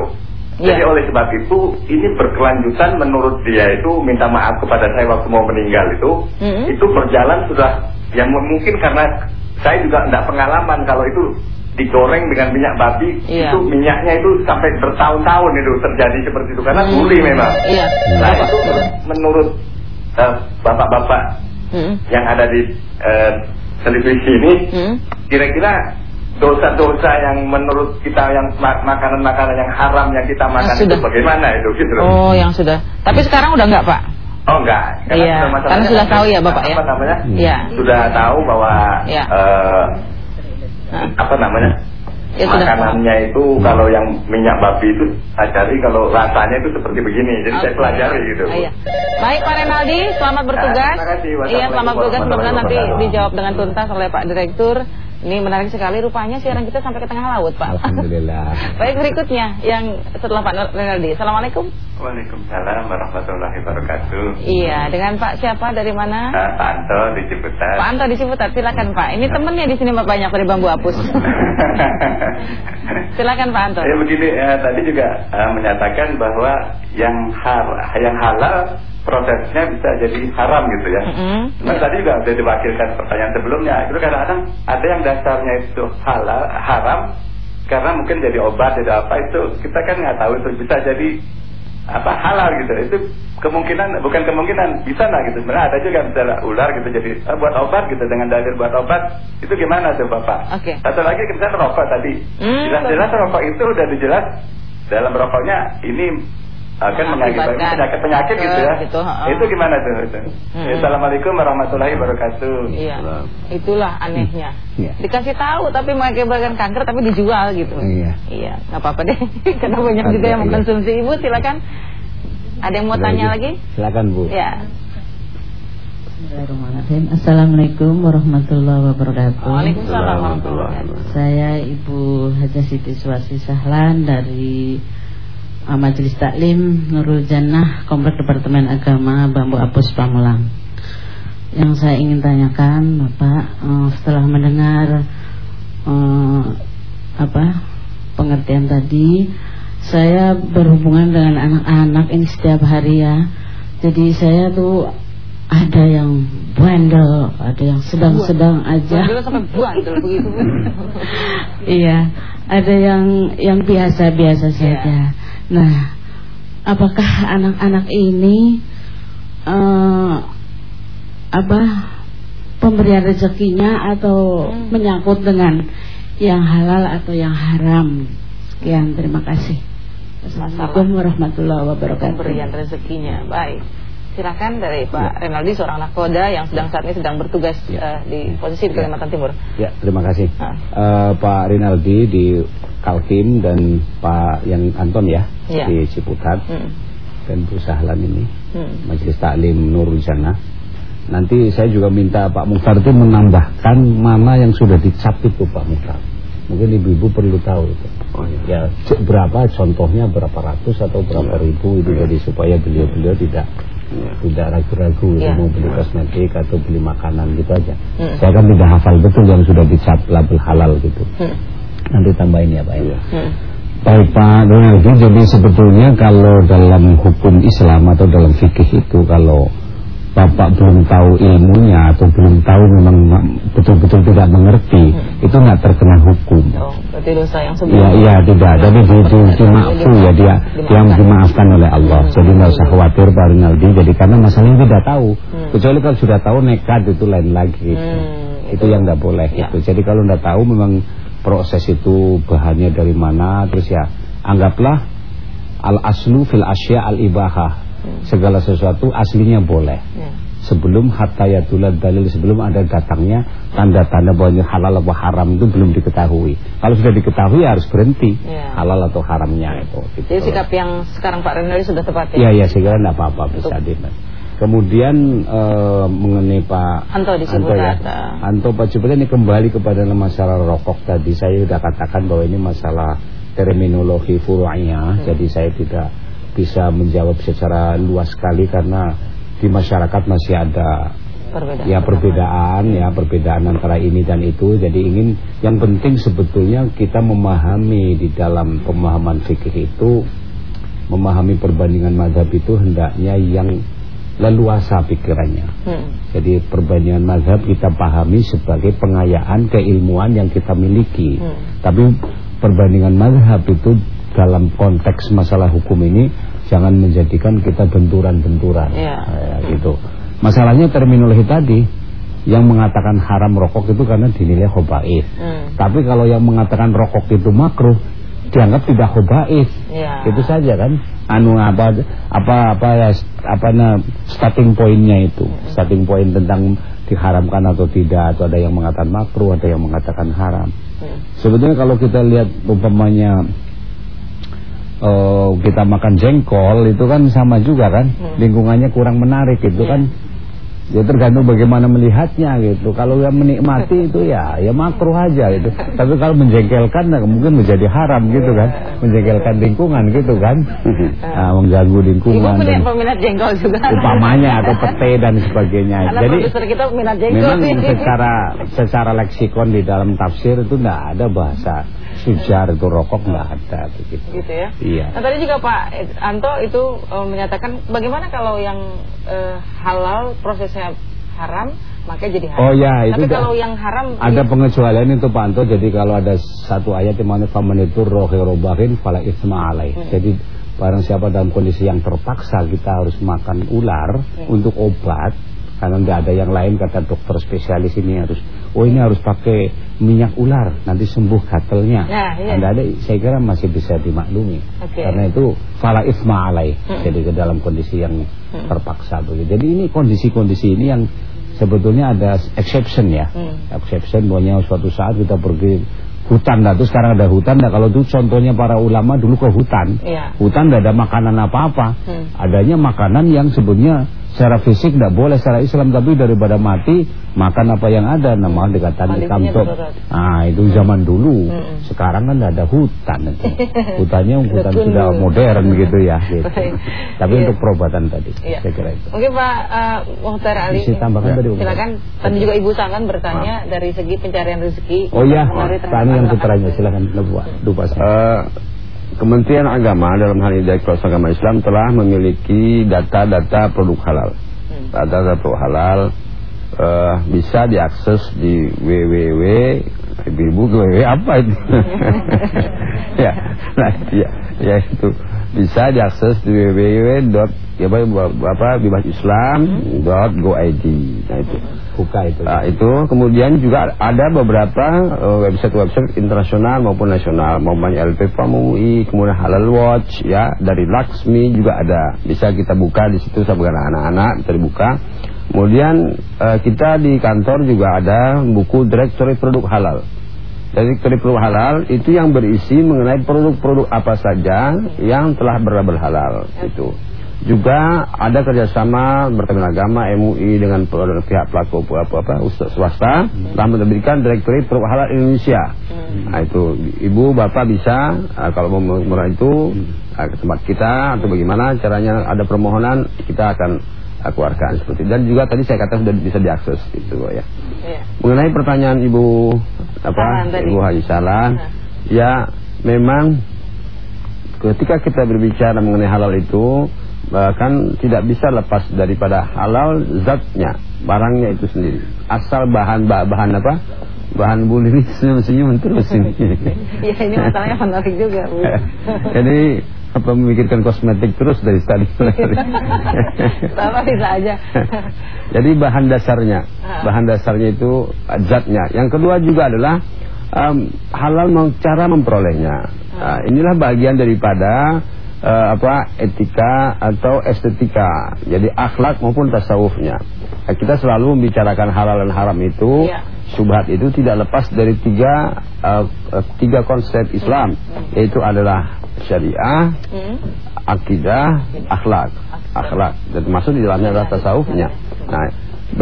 Yeah. Jadi oleh sebab itu ini berkelanjutan menurut dia itu minta maaf kepada saya waktu mau meninggal itu hmm. itu berjalan sudah yang mungkin karena saya juga tidak pengalaman kalau itu digoreng dengan minyak babi iya. itu minyaknya itu sampai bertahun-tahun itu terjadi seperti itu karena hmm. gurih memang. Iya. Nah itu menurut uh, bapak-bapak hmm. yang ada di uh, televisi ini, hmm. kira-kira dosa-dosa yang menurut kita yang makanan-makanan yang haram yang kita makan itu bagaimana itu gitu Oh yang sudah. Tapi sekarang udah enggak pak? Oh enggak. Karena iya. Sudah Karena sudah tahu ya bapak ya. Apa namanya? Iya. Sudah tahu bahwa. Iya. Uh, apa namanya? Ya, makanannya itu hmm. kalau yang minyak babi itu cari kalau rasanya itu seperti begini. Jadi okay. saya pelajari gitu. Ah, iya. baik Pak Renaldi selamat bertugas. Nah, kasih, iya selamat bertugas. Mudah-mudahan nanti dijawab dengan tuntas oleh Pak Direktur ini menarik sekali rupanya siaran kita sampai ke tengah laut Pak. Alhamdulillah. (laughs) Baik berikutnya yang setelah Pak Renaldi. Assalamualaikum. Waalaikumsalam warahmatullahi wabarakatuh. Iya dengan Pak siapa dari mana? Uh, Pak Anto di Ciputat. Pak Anto di Ciputat silakan Pak. Ini temennya di sini banyak dari Bambu Apus. (laughs) Silakan Pak Anto. Ya begini uh, tadi juga uh, menyatakan bahwa yang, har yang halal prosesnya bisa jadi haram gitu ya. Mm -hmm. Nah, tadi juga sudah diwakilkan pertanyaan sebelumnya. Itu kadang-kadang ada yang dasarnya itu halal, haram karena mungkin jadi obat jadi apa itu kita kan nggak tahu itu bisa jadi apa halal gitu itu kemungkinan bukan kemungkinan bisa lah gitu sebenarnya ada juga misalnya ular gitu jadi eh, buat obat gitu dengan dalil buat obat itu gimana tuh bapak? Oke. Okay. Satu lagi kita rokok tadi mm, jelas-jelas rokok itu udah dijelas dalam rokoknya ini uh, kan mengakibatkan penyakit-penyakit gitu ya. Gitu, uh. Itu gimana tuh? Itu? Hmm. Assalamualaikum warahmatullahi wabarakatuh. Iya. Itulah anehnya. Hmm. Dikasih tahu tapi mengakibatkan kanker tapi dijual gitu. Iya. Iya, nggak apa-apa deh. (laughs) Karena banyak juga yang mengkonsumsi Ibu silakan. Ada yang mau tanya lagi? Silakan Bu. Ya. Bismillahirrahmanirrahim. Assalamualaikum warahmatullahi wabarakatuh. Waalaikumsalam warahmatullahi wabarakatuh. Saya Ibu Haja Siti Suwasi Sahlan dari Majelis Taklim Nurul Jannah Komplek Departemen Agama Bambu Apus Pamulang. Yang saya ingin tanyakan, Bapak, uh, setelah mendengar uh, apa pengertian tadi, saya berhubungan dengan anak-anak ini setiap hari ya. Jadi saya tuh ada yang bandel, ada yang sedang-sedang aja. Bandel sampai bandel begitu. (laughs) iya, ada yang yang biasa-biasa saja. Nah, apakah anak-anak ini uh, apa pemberian rezekinya atau hmm. menyangkut dengan yang halal atau yang haram? Sekian, terima kasih. Assalamualaikum warahmatullahi wabarakatuh. Pemberian rezekinya, baik. Silakan dari Pak ya. Renaldi seorang nakoda yang sedang saat ini sedang bertugas ya. uh, di posisi di Kalimantan ya. Timur. Ya, terima kasih. Uh, Pak Rinaldi di Kalkim dan Pak yang Anton ya, ya. di Ciputat hmm. dan Bu Sahlan ini hmm. Majelis Taklim Nurul Jannah. Nanti saya juga minta Pak Mukhtar itu menambahkan mana yang sudah dicap itu Pak Mukhtar. Mungkin ibu-ibu perlu tahu itu. Oh, ya. ya berapa contohnya berapa ratus atau berapa ya. ribu itu ya. jadi supaya beliau-beliau tidak ya. tidak ragu-ragu ya. mau beli kosmetik atau beli makanan gitu aja. Hmm. Saya kan tidak hafal betul yang sudah dicap label halal gitu. Hmm. Nanti tambahin ya Pak ya. Hmm. Baik Pak Donaldi, jadi sebetulnya kalau dalam hukum Islam atau dalam fikih itu kalau Bapak belum tahu ilmunya atau belum tahu memang betul-betul tidak mengerti, hmm. itu nggak terkena hukum. Oh, berarti dosa yang sebelumnya. Iya, iya tidak. Tapi di, di, di maafu ya dia dia dimaafkan oleh Allah. Hmm. Jadi nggak usah khawatir Pak Rinaldi. Jadi karena masalahnya tidak tahu. Hmm. Kecuali kalau sudah tahu nekat itu lain lagi. Gitu. Hmm, itu, itu yang nggak boleh. Ya. Gitu. Jadi kalau nggak tahu memang proses itu bahannya dari mana, terus ya anggaplah al aslu fil asya al ibahah segala sesuatu aslinya boleh ya. sebelum hatta yatulat dalil sebelum ada datangnya tanda-tanda bahwa halal atau haram itu belum diketahui kalau sudah diketahui ya harus berhenti ya. halal atau haramnya itu gitu. jadi sikap yang sekarang Pak Renali sudah tepat ya iya ya saya kira tidak apa-apa bisa dimat Kemudian e, mengenai Pak Anto di Anto ya. Anto Pak Ciputat ini kembali kepada masalah rokok tadi saya sudah katakan bahwa ini masalah terminologi furu'nya hmm. jadi saya tidak bisa menjawab secara luas sekali karena di masyarakat masih ada perbedaan. ya perbedaan ya perbedaan antara ini dan itu jadi ingin yang penting sebetulnya kita memahami di dalam pemahaman fikih itu memahami perbandingan mazhab itu hendaknya yang leluasa pikirannya hmm. jadi perbandingan mazhab kita pahami sebagai pengayaan keilmuan yang kita miliki hmm. tapi perbandingan mazhab itu dalam konteks masalah hukum ini jangan menjadikan kita benturan-benturan ya. nah, gitu. Masalahnya terminologi tadi yang mengatakan haram rokok itu karena dinilai khobais. Hmm. Tapi kalau yang mengatakan rokok itu makruh dianggap tidak khobais. Ya. Itu saja kan. Anu apa apa apa ya apa nah, starting pointnya itu. Hmm. Starting point tentang diharamkan atau tidak atau ada yang mengatakan makruh, ada yang mengatakan haram. Hmm. Sebetulnya kalau kita lihat umpamanya uh, kita makan jengkol itu kan sama juga kan? Hmm. lingkungannya kurang menarik itu yeah. kan? Ya tergantung bagaimana melihatnya gitu. Kalau yang menikmati itu ya ya makruh aja gitu. Tapi kalau menjengkelkan nah, mungkin menjadi haram gitu kan? Menjengkelkan lingkungan gitu kan? Nah, mengganggu lingkungan Ibu punya peminat jengkol juga. upamanya atau (laughs) pete dan sebagainya. Karena jadi kita peminat jengkol. memang secara secara leksikon di dalam tafsir itu tidak ada bahasa sujar itu rokok nggak ada begitu. Gitu ya. Iya. Nah tadi juga Pak Anto itu uh, menyatakan bagaimana kalau yang uh, halal prosesnya haram maka jadi haram. Oh ya itu. Tapi kalau yang haram ada ya. pengecualian itu Pak Anto. Jadi kalau ada satu ayat yang mana faman itu rohirobahin fala isma alaih. Hmm. Jadi barang siapa dalam kondisi yang terpaksa kita harus makan ular hmm. untuk obat karena nggak ada yang lain kata dokter spesialis ini harus oh ini harus pakai minyak ular nanti sembuh gatelnya ya, iya. anda ada saya kira masih bisa dimaklumi okay. karena itu fala isma alai hmm. jadi ke dalam kondisi yang hmm. terpaksa begitu jadi ini kondisi-kondisi ini yang sebetulnya ada exception ya hmm. exception bahwa suatu saat kita pergi hutan lah tuh sekarang ada hutan dah kalau tuh contohnya para ulama dulu ke hutan ya. hutan tidak ada makanan apa-apa hmm. adanya makanan yang sebenarnya secara fisik tidak boleh secara Islam tapi daripada mati makan apa yang ada nama dikatakan ikan top nah itu zaman dulu. Hmm. sekarang kan ada hutan itu (laughs) hutannya hutan sudah modern gitu ya (laughs) gitu. tapi yeah. untuk perobatan tadi yeah. saya kira itu. Oke Pak uh, Muhtar Ali tambahkan ya. tadi silakan. Tadi juga Ibu Salan bertanya ah. dari segi pencarian rezeki. Oh iya tadi yang putranya silakan. Lupa, lupa uh, Kementerian Agama dalam hal ini Direktorat Agama Islam telah memiliki data-data produk halal. Hmm. Data-data produk halal uh, bisa diakses di www ibu www apa itu? (laughs) (laughs) ya, nah, ya, ya itu bisa diakses di www ya apa bebasislam.go.id nah itu. Buka itu. Nah, itu. Kemudian juga ada beberapa uh, website-website internasional maupun nasional maupun LP PAMUI kemudian Halal Watch ya dari Laksmi juga ada. Bisa kita buka di situ sebagai anak-anak dibuka. Kemudian uh, kita di kantor juga ada buku direktori produk halal. Dari produk halal itu yang berisi mengenai produk-produk apa saja yang telah berlabel halal itu. Juga ada kerjasama berteman agama MUI dengan pihak pelaku apa apa ustaz swasta telah menerbitkan direktori produk halal Indonesia. Hmm. Nah itu ibu bapak bisa uh, kalau mau murah itu uh, ke tempat kita atau bagaimana caranya ada permohonan kita akan keluarkan seperti dan juga tadi saya katakan sudah bisa diakses itu ya. ya. Mengenai pertanyaan Ibu apa Ibu Haji Salan ya memang ketika kita berbicara mengenai halal itu bahkan tidak bisa lepas daripada halal zatnya barangnya itu sendiri. Asal bahan bahan apa? Bahan bulu ini senyum-senyum terus ini. (laughs) Ya ini masalahnya menarik juga Bu. (laughs) Jadi apa memikirkan kosmetik terus dari tadi. (laughs) Sama bisa aja. Jadi bahan dasarnya. Ah. bahan dasarnya itu zatnya. Yang kedua juga adalah um, halal cara memperolehnya. Nah, inilah bagian daripada uh, apa etika atau estetika jadi akhlak maupun tasawufnya nah, kita selalu membicarakan halal dan haram itu ya. subhat itu tidak lepas dari tiga uh, tiga konsep Islam hmm. yaitu adalah syariah, hmm. akidah, akhlak, akhlak. Dan termasuk di dalamnya adalah tasawufnya. Nah,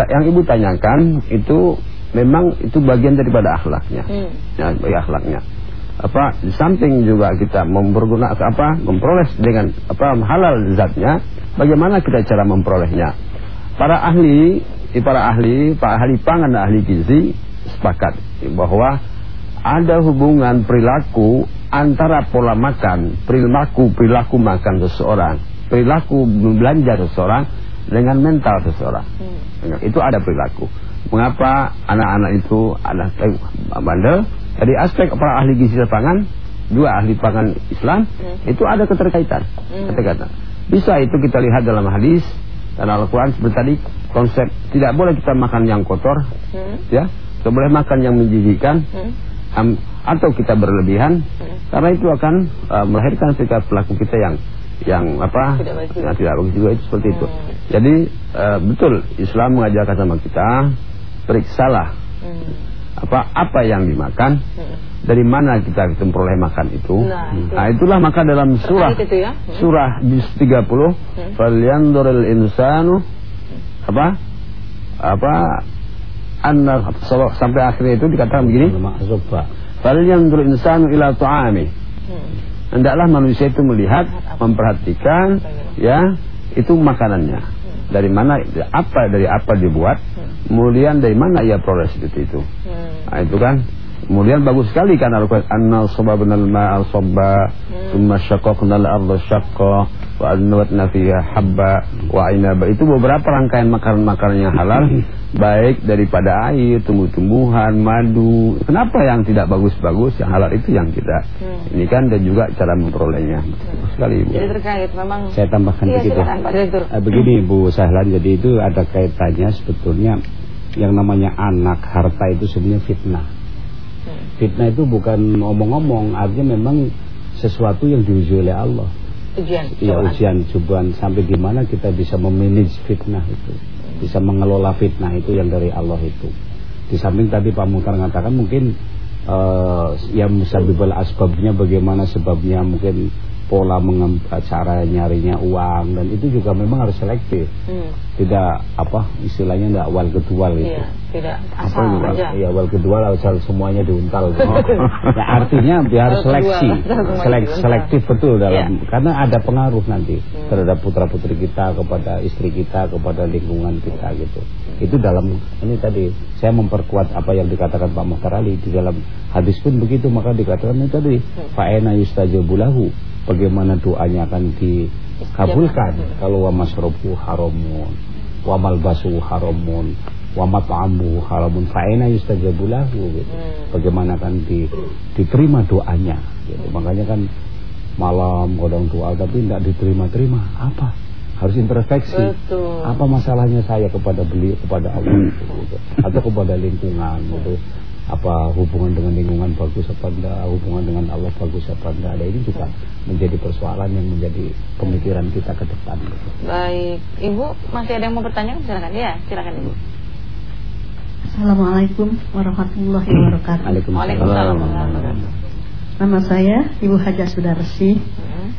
yang ibu tanyakan itu memang itu bagian daripada akhlaknya, hmm. ya, bagi akhlaknya. Apa di samping juga kita mempergunakan apa memperoleh dengan apa halal zatnya, bagaimana kita cara memperolehnya? Para ahli, para ahli, para ahli pangan dan ahli gizi sepakat bahwa ada hubungan perilaku antara pola makan, perilaku perilaku makan seseorang, perilaku belanja seseorang dengan mental seseorang. Hmm. Itu ada perilaku. Mengapa anak-anak itu anak bandel? Dari aspek para ahli gizi pangan, dua ahli pangan Islam, hmm. itu ada keterkaitan. Hmm. Keterkaitan. Bisa itu kita lihat dalam hadis dan Al-Quran seperti tadi konsep tidak boleh kita makan yang kotor, hmm. ya, tidak boleh makan yang menjijikan. Hmm um, atau kita berlebihan hmm. karena itu akan uh, melahirkan sikap pelaku kita yang yang apa tidak bagus, nah, tidak bagus juga itu seperti hmm. itu jadi uh, betul Islam mengajarkan sama kita periksalah hmm. Apa apa yang dimakan hmm. dari mana kita memperoleh makan itu nah, itu. nah itulah maka dalam surah itu ya? hmm. surah juz 30 hmm. falyanzuril insanu apa apa anna sampai akhirnya itu dikatakan begini fal yanzur insanu ila ta'ami hmm. hendaklah manusia itu melihat memperhatikan ya itu makanannya hmm. Dari mana apa dari apa dibuat? Hmm. kemudian dari mana ia proses itu? Itu nah itu kan kemudian bagus sekali kan Al-Quran anna sababna al-ma'a sabba thumma shaqqaqna al-ardha syaqqa wa anwatna fiha habba wa inaba itu beberapa rangkaian makanan-makanan yang halal (laughs) baik daripada air, tumbuh-tumbuhan, madu. Kenapa yang tidak bagus-bagus, yang halal itu yang kita hmm. ini kan dan juga cara memperolehnya. Sekali Ibu. Jadi terkait memang Saya tambahkan iya, begitu. Eh, begini Bu Sahlan, jadi itu ada kaitannya sebetulnya yang namanya anak harta itu sebenarnya fitnah. Hmm. Fitnah itu bukan omong-omong, artinya memang sesuatu yang diuji oleh Allah ujian iya ujian cobaan sampai gimana kita bisa memanage fitnah itu? Bisa mengelola fitnah itu yang dari Allah itu. Di samping tadi Pak Muhtar mengatakan mungkin uh, yang musabibal asbabnya bagaimana sebabnya mungkin pola cara nyarinya uang dan itu juga memang harus selektif hmm. tidak apa istilahnya tidak wal kedual itu iya, tidak asal apa, aja ya wal kedual asal semuanya diuntal gitu. (laughs) ya, artinya biar seleksi selek, selektif betul dalam yeah. karena ada pengaruh nanti hmm. terhadap putra putri kita kepada istri kita kepada lingkungan kita gitu. Itu dalam ini tadi saya memperkuat apa yang dikatakan Pak Muhtar Ali di dalam hadis pun begitu maka dikatakan ini tadi fa'ena yustajabulahu bagaimana doanya akan dikabulkan kalau wa masrobu haramun wa malbasu haramun wa mat'amu haramun fa'ina yustajabu lahu gitu. Hmm. bagaimana akan di, diterima doanya gitu. makanya kan malam kodong doa tapi tidak diterima-terima apa harus introspeksi Betul. apa masalahnya saya kepada beliau kepada Allah gitu. atau kepada lingkungan gitu apa hubungan dengan lingkungan bagus apa enggak, hubungan dengan Allah bagus apa enggak. Ada ini juga menjadi persoalan yang menjadi pemikiran kita ke depan. Baik, Ibu masih ada yang mau bertanya? Silakan ya, silakan Ibu. Assalamualaikum warahmatullahi wabarakatuh. Waalaikumsalam. Nama saya Ibu Haja Sudarsi hmm.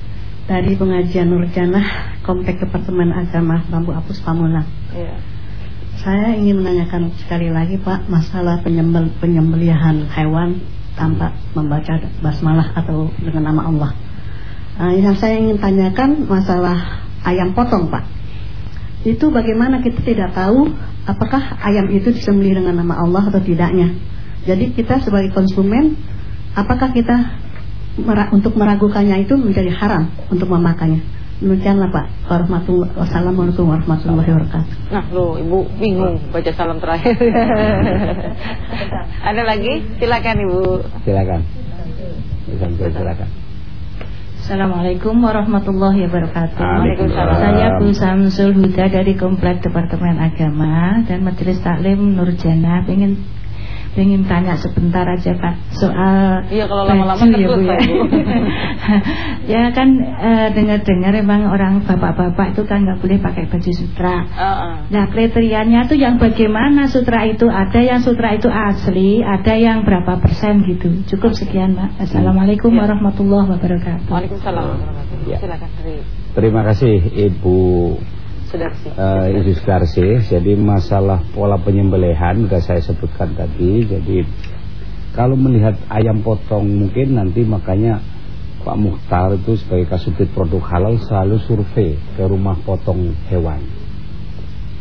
Dari pengajian Nurjanah Komplek Departemen Agama Bambu Apus Pamulang. Yeah. Saya ingin menanyakan sekali lagi Pak masalah penyembel, penyembelihan hewan tanpa membaca basmalah atau dengan nama Allah. Nah, yang saya ingin tanyakan masalah ayam potong Pak. Itu bagaimana kita tidak tahu apakah ayam itu disembelih dengan nama Allah atau tidaknya. Jadi kita sebagai konsumen apakah kita untuk meragukannya itu menjadi haram untuk memakannya. Demikianlah Pak. Wassalamualaikum warahmatullahi wabarakatuh. Nah, lo Ibu bingung baca salam terakhir. (laughs) Ada lagi? Silakan Ibu. Silakan. Silakan. Assalamualaikum warahmatullahi wabarakatuh. Saya Bu Samsul Huda dari Komplek Departemen Agama dan Majelis Taklim Nurjana ingin ingin tanya sebentar aja Pak soal Iya kalau lama-lama ya, Bu, ya. (laughs) ya kan e, dengar-dengar emang orang bapak-bapak itu kan nggak boleh pakai baju sutra. Uh -uh. Nah kriterianya tuh yang bagaimana sutra itu ada yang sutra itu asli, ada yang berapa persen gitu. Cukup sekian Pak. Assalamualaikum ya. warahmatullahi wabarakatuh. Waalaikumsalam. Ya. Silakan. Terima kasih Ibu Sudarsi. Uh, Ibu Sudarsi. Jadi masalah pola penyembelihan sudah saya sebutkan tadi. Jadi kalau melihat ayam potong mungkin nanti makanya Pak Muhtar itu sebagai kasubdit produk halal selalu survei ke rumah potong hewan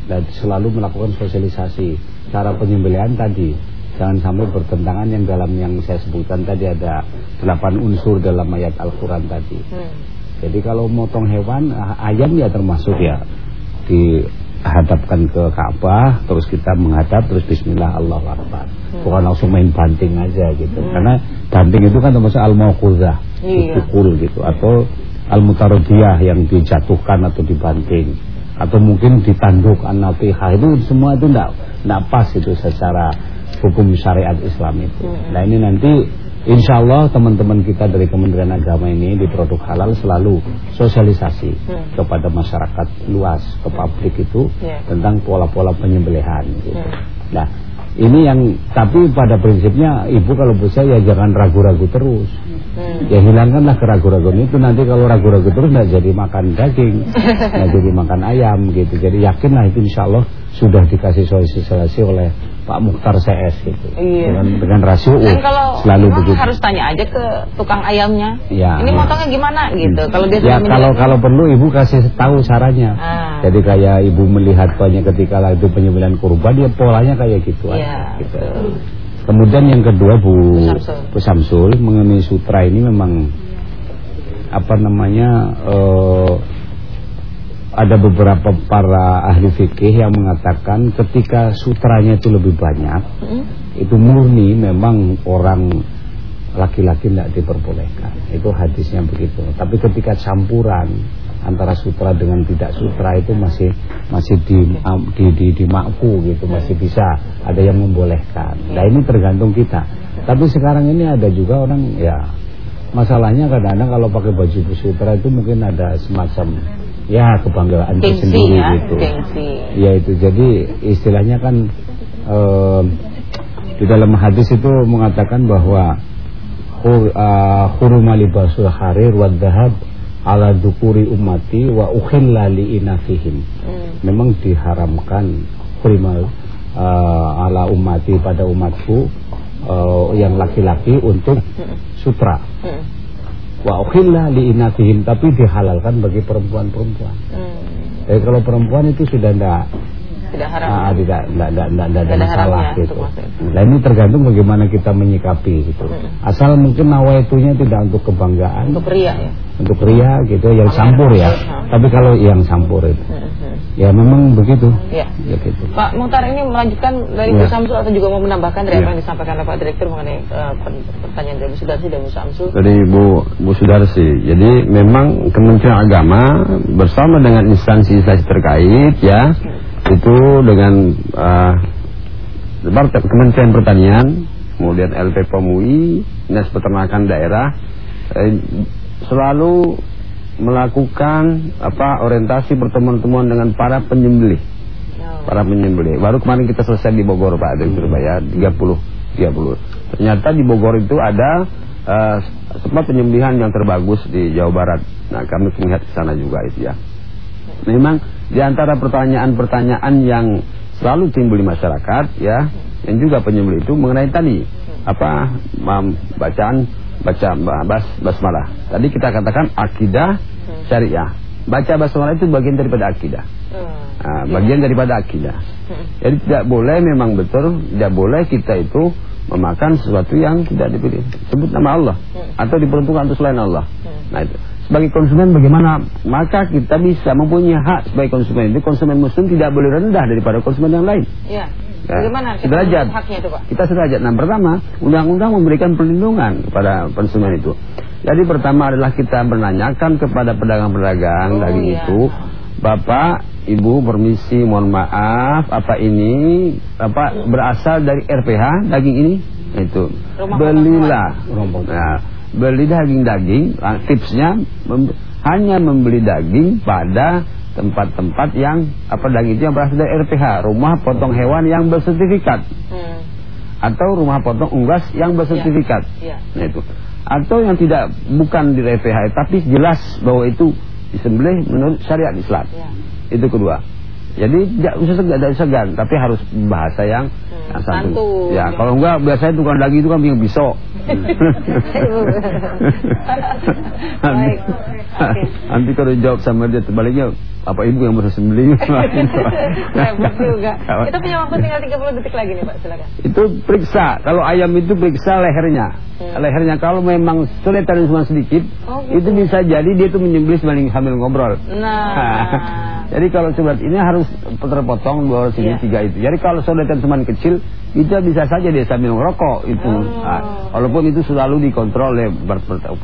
dan selalu melakukan sosialisasi cara penyembelihan tadi jangan sampai bertentangan yang dalam yang saya sebutkan tadi ada delapan unsur dalam ayat Al-Quran tadi hmm. jadi kalau motong hewan ayam ya termasuk ya dihadapkan ke Ka'bah terus kita menghadap terus bismillah Allah Akbar hmm. bukan langsung main banting aja gitu hmm. karena banting itu kan termasuk al-mauquzah iya. dipukul gitu atau al-mutaradiyah yang dijatuhkan atau dibanting atau mungkin ditanduk an-natihah itu semua itu enggak enggak pas itu secara hukum syariat Islam itu hmm. nah ini nanti Insya Allah teman-teman kita dari Kementerian Agama ini di produk halal selalu sosialisasi hmm. kepada masyarakat luas, ke publik itu yeah. tentang pola-pola penyembelihan. Gitu. Hmm. Nah, ini yang tapi pada prinsipnya ibu kalau bisa ya jangan ragu-ragu terus. Hmm. Ya hilangkanlah keraguan-raguan itu nanti kalau ragu-ragu terus nggak jadi makan daging, (laughs) nggak jadi makan ayam gitu. Jadi yakinlah itu Insya Allah sudah dikasih sosialisasi oleh Pak Mukhtar CS gitu. Iya. Dengan dengan rasio Dan kalau selalu begitu. harus tanya aja ke tukang ayamnya. Ya, ini motongnya gimana gitu. Kalau dia Ya kalau kalau perlu ibu kasih tahu caranya. Ah. Jadi kayak ibu melihat banyak ketika itu penyembelihan kurban dia polanya kayak gitu ya, aja gitu. Kemudian yang kedua Bu. Bu Samsul mengenai sutra ini memang apa namanya uh, ada beberapa para ahli fikih yang mengatakan ketika sutranya itu lebih banyak, hmm. itu murni memang orang laki-laki tidak diperbolehkan. Itu hadisnya begitu. Tapi ketika campuran antara sutra dengan tidak sutra itu masih masih di di di, di makfu gitu, masih bisa ada yang membolehkan. Nah ini tergantung kita. Tapi sekarang ini ada juga orang ya masalahnya kadang-kadang kalau pakai baju sutra itu mungkin ada semacam ya kebanggaan tersendiri ya, gitu. Gengsi. Ya itu jadi istilahnya kan eh, di dalam hadis itu mengatakan bahwa hur, uh, huruma libasul harir wa dhahab ala dukuri ummati wa ukhilla li inafihim. Hmm. Memang diharamkan hurima uh, ala ummati pada umatku uh, yang laki-laki untuk hmm. sutra. Hmm. Wa ukhilla li tapi dihalalkan bagi perempuan-perempuan. Hmm. Jadi kalau perempuan itu sudah tidak tidak haram. Ah, tidak tidak tidak tidak, tidak ada masalah gitu. Nah ini tergantung bagaimana kita menyikapi gitu. Hmm. Asal mungkin nawaitunya tidak untuk kebanggaan. Untuk ria ya. Untuk ria gitu yang campur ya. Hmm. Tapi kalau yang campur itu. Hmm. hmm. Ya memang begitu. Ya. ya gitu. Pak Muhtar ini melanjutkan dari ya. Bu Samsul atau juga mau menambahkan dari ya. apa yang disampaikan oleh Pak Direktur mengenai uh, pertanyaan dari Bu Sudarsi dan Bu Samsul. Dari Bu Bu Sudarsi. Jadi memang Kementerian Agama bersama dengan instansi-instansi terkait ya. Hmm itu dengan uh, Kementerian Pertanian, kemudian LP POMUI, Dinas Peternakan Daerah eh, selalu melakukan apa orientasi pertemuan-pertemuan dengan para penyembelih. Oh. Para penyembelih. Baru kemarin kita selesai di Bogor Pak di Surabaya 30 30. Ternyata di Bogor itu ada uh, tempat penyembelihan yang terbagus di Jawa Barat. Nah, kami melihat ke sana juga itu ya. Memang di antara pertanyaan-pertanyaan yang selalu timbul di masyarakat ya, yang juga penyembelih itu mengenai tadi apa bacaan baca bas basmalah. Tadi kita katakan akidah syariah. Baca basmalah itu bagian daripada akidah. Nah, bagian daripada akidah. Jadi tidak boleh memang betul, tidak boleh kita itu memakan sesuatu yang tidak dipilih. Sebut nama Allah atau diperuntukkan untuk selain Allah. Nah itu sebagai konsumen bagaimana maka kita bisa mempunyai hak sebagai konsumen itu konsumen muslim tidak boleh rendah daripada konsumen yang lain ya Ya. Bagaimana kita sederajat. haknya itu Pak? Kita sederajat. Nah pertama, undang-undang memberikan perlindungan kepada konsumen itu. Jadi pertama adalah kita menanyakan kepada pedagang-pedagang oh, daging iya. itu, Bapak, Ibu permisi, mohon maaf, apa ini apa berasal dari RPH daging ini? Nah, itu. Rumah Belilah. Nah, beli daging-daging ah, tipsnya mem hanya membeli daging pada tempat-tempat yang apa daging itu yang berasal dari RPH rumah potong hewan yang bersertifikat hmm. atau rumah potong unggas yang bersertifikat ya. Ya. nah itu atau yang tidak bukan di RPH tapi jelas bahwa itu disembelih menurut syariat Islam ya. itu kedua jadi tidak usah segan, tidak segan, tapi harus bahasa yang, hmm, yang santun. Ya, kalau enggak biasanya tukang daging itu kan yang bisok. (laughs) nanti, nanti kalau jawab sama dia terbaliknya apa ibu yang berusaha sembelih (laughs) juga. (laughs) Kita punya waktu tinggal 30 detik lagi nih Pak, silakan. Itu periksa. Kalau ayam itu periksa lehernya. Hmm. Lehernya kalau memang sulit dan cuma sedikit, oh, gitu. itu bisa jadi dia itu menyembelih sambil ngobrol. Nah. Jadi kalau seberat ini harus terpotong dua sini yeah. tiga itu. Jadi kalau sodetan teman kecil, itu bisa saja dia sambil merokok itu. Oh. Nah, walaupun itu selalu dikontrol oleh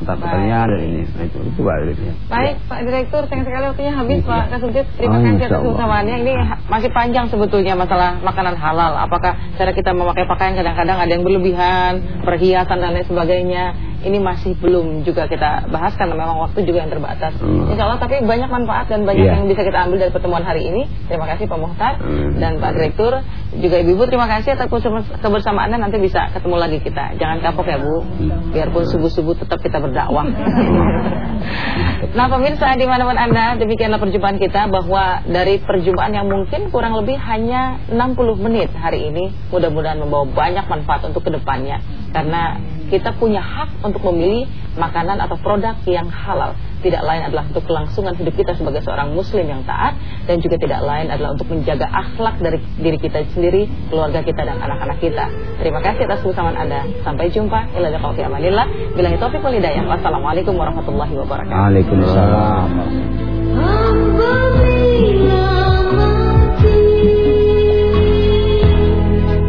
pertanian dan ini. Nah, itu itu Baik Pak Direktur, sayang sekali waktunya habis ya. Pak Kasubdit. Terima oh, kasih atas kebersamaannya. Ini masih panjang sebetulnya masalah makanan halal. Apakah cara kita memakai pakaian kadang-kadang ada yang berlebihan, perhiasan dan lain sebagainya ini masih belum juga kita bahas karena memang waktu juga yang terbatas. Hmm. Insya Allah tapi banyak manfaat dan banyak yeah. yang bisa kita ambil dari pertemuan hari ini. Terima kasih Pak Muhtar hmm. dan Pak Direktur juga Ibu-ibu terima kasih atas kebersamaannya nanti bisa ketemu lagi kita. Jangan kapok ya Bu. Biarpun subuh-subuh tetap kita berdakwah. (laughs) nah pemirsa di mana-mana Anda demikianlah perjumpaan kita bahwa dari perjumpaan yang mungkin kurang lebih hanya 60 menit hari ini mudah-mudahan membawa banyak manfaat untuk ke depannya karena kita punya hak untuk memilih makanan atau produk yang halal. Tidak lain adalah untuk kelangsungan hidup kita sebagai seorang muslim yang taat dan juga tidak lain adalah untuk menjaga akhlak dari diri kita sendiri, keluarga kita dan anak-anak kita. Terima kasih atas kebersamaan Anda. Sampai jumpa. Ila fi amanillah. Billahi taufiq wal hidayah. Wassalamualaikum warahmatullahi wabarakatuh. Waalaikumsalam.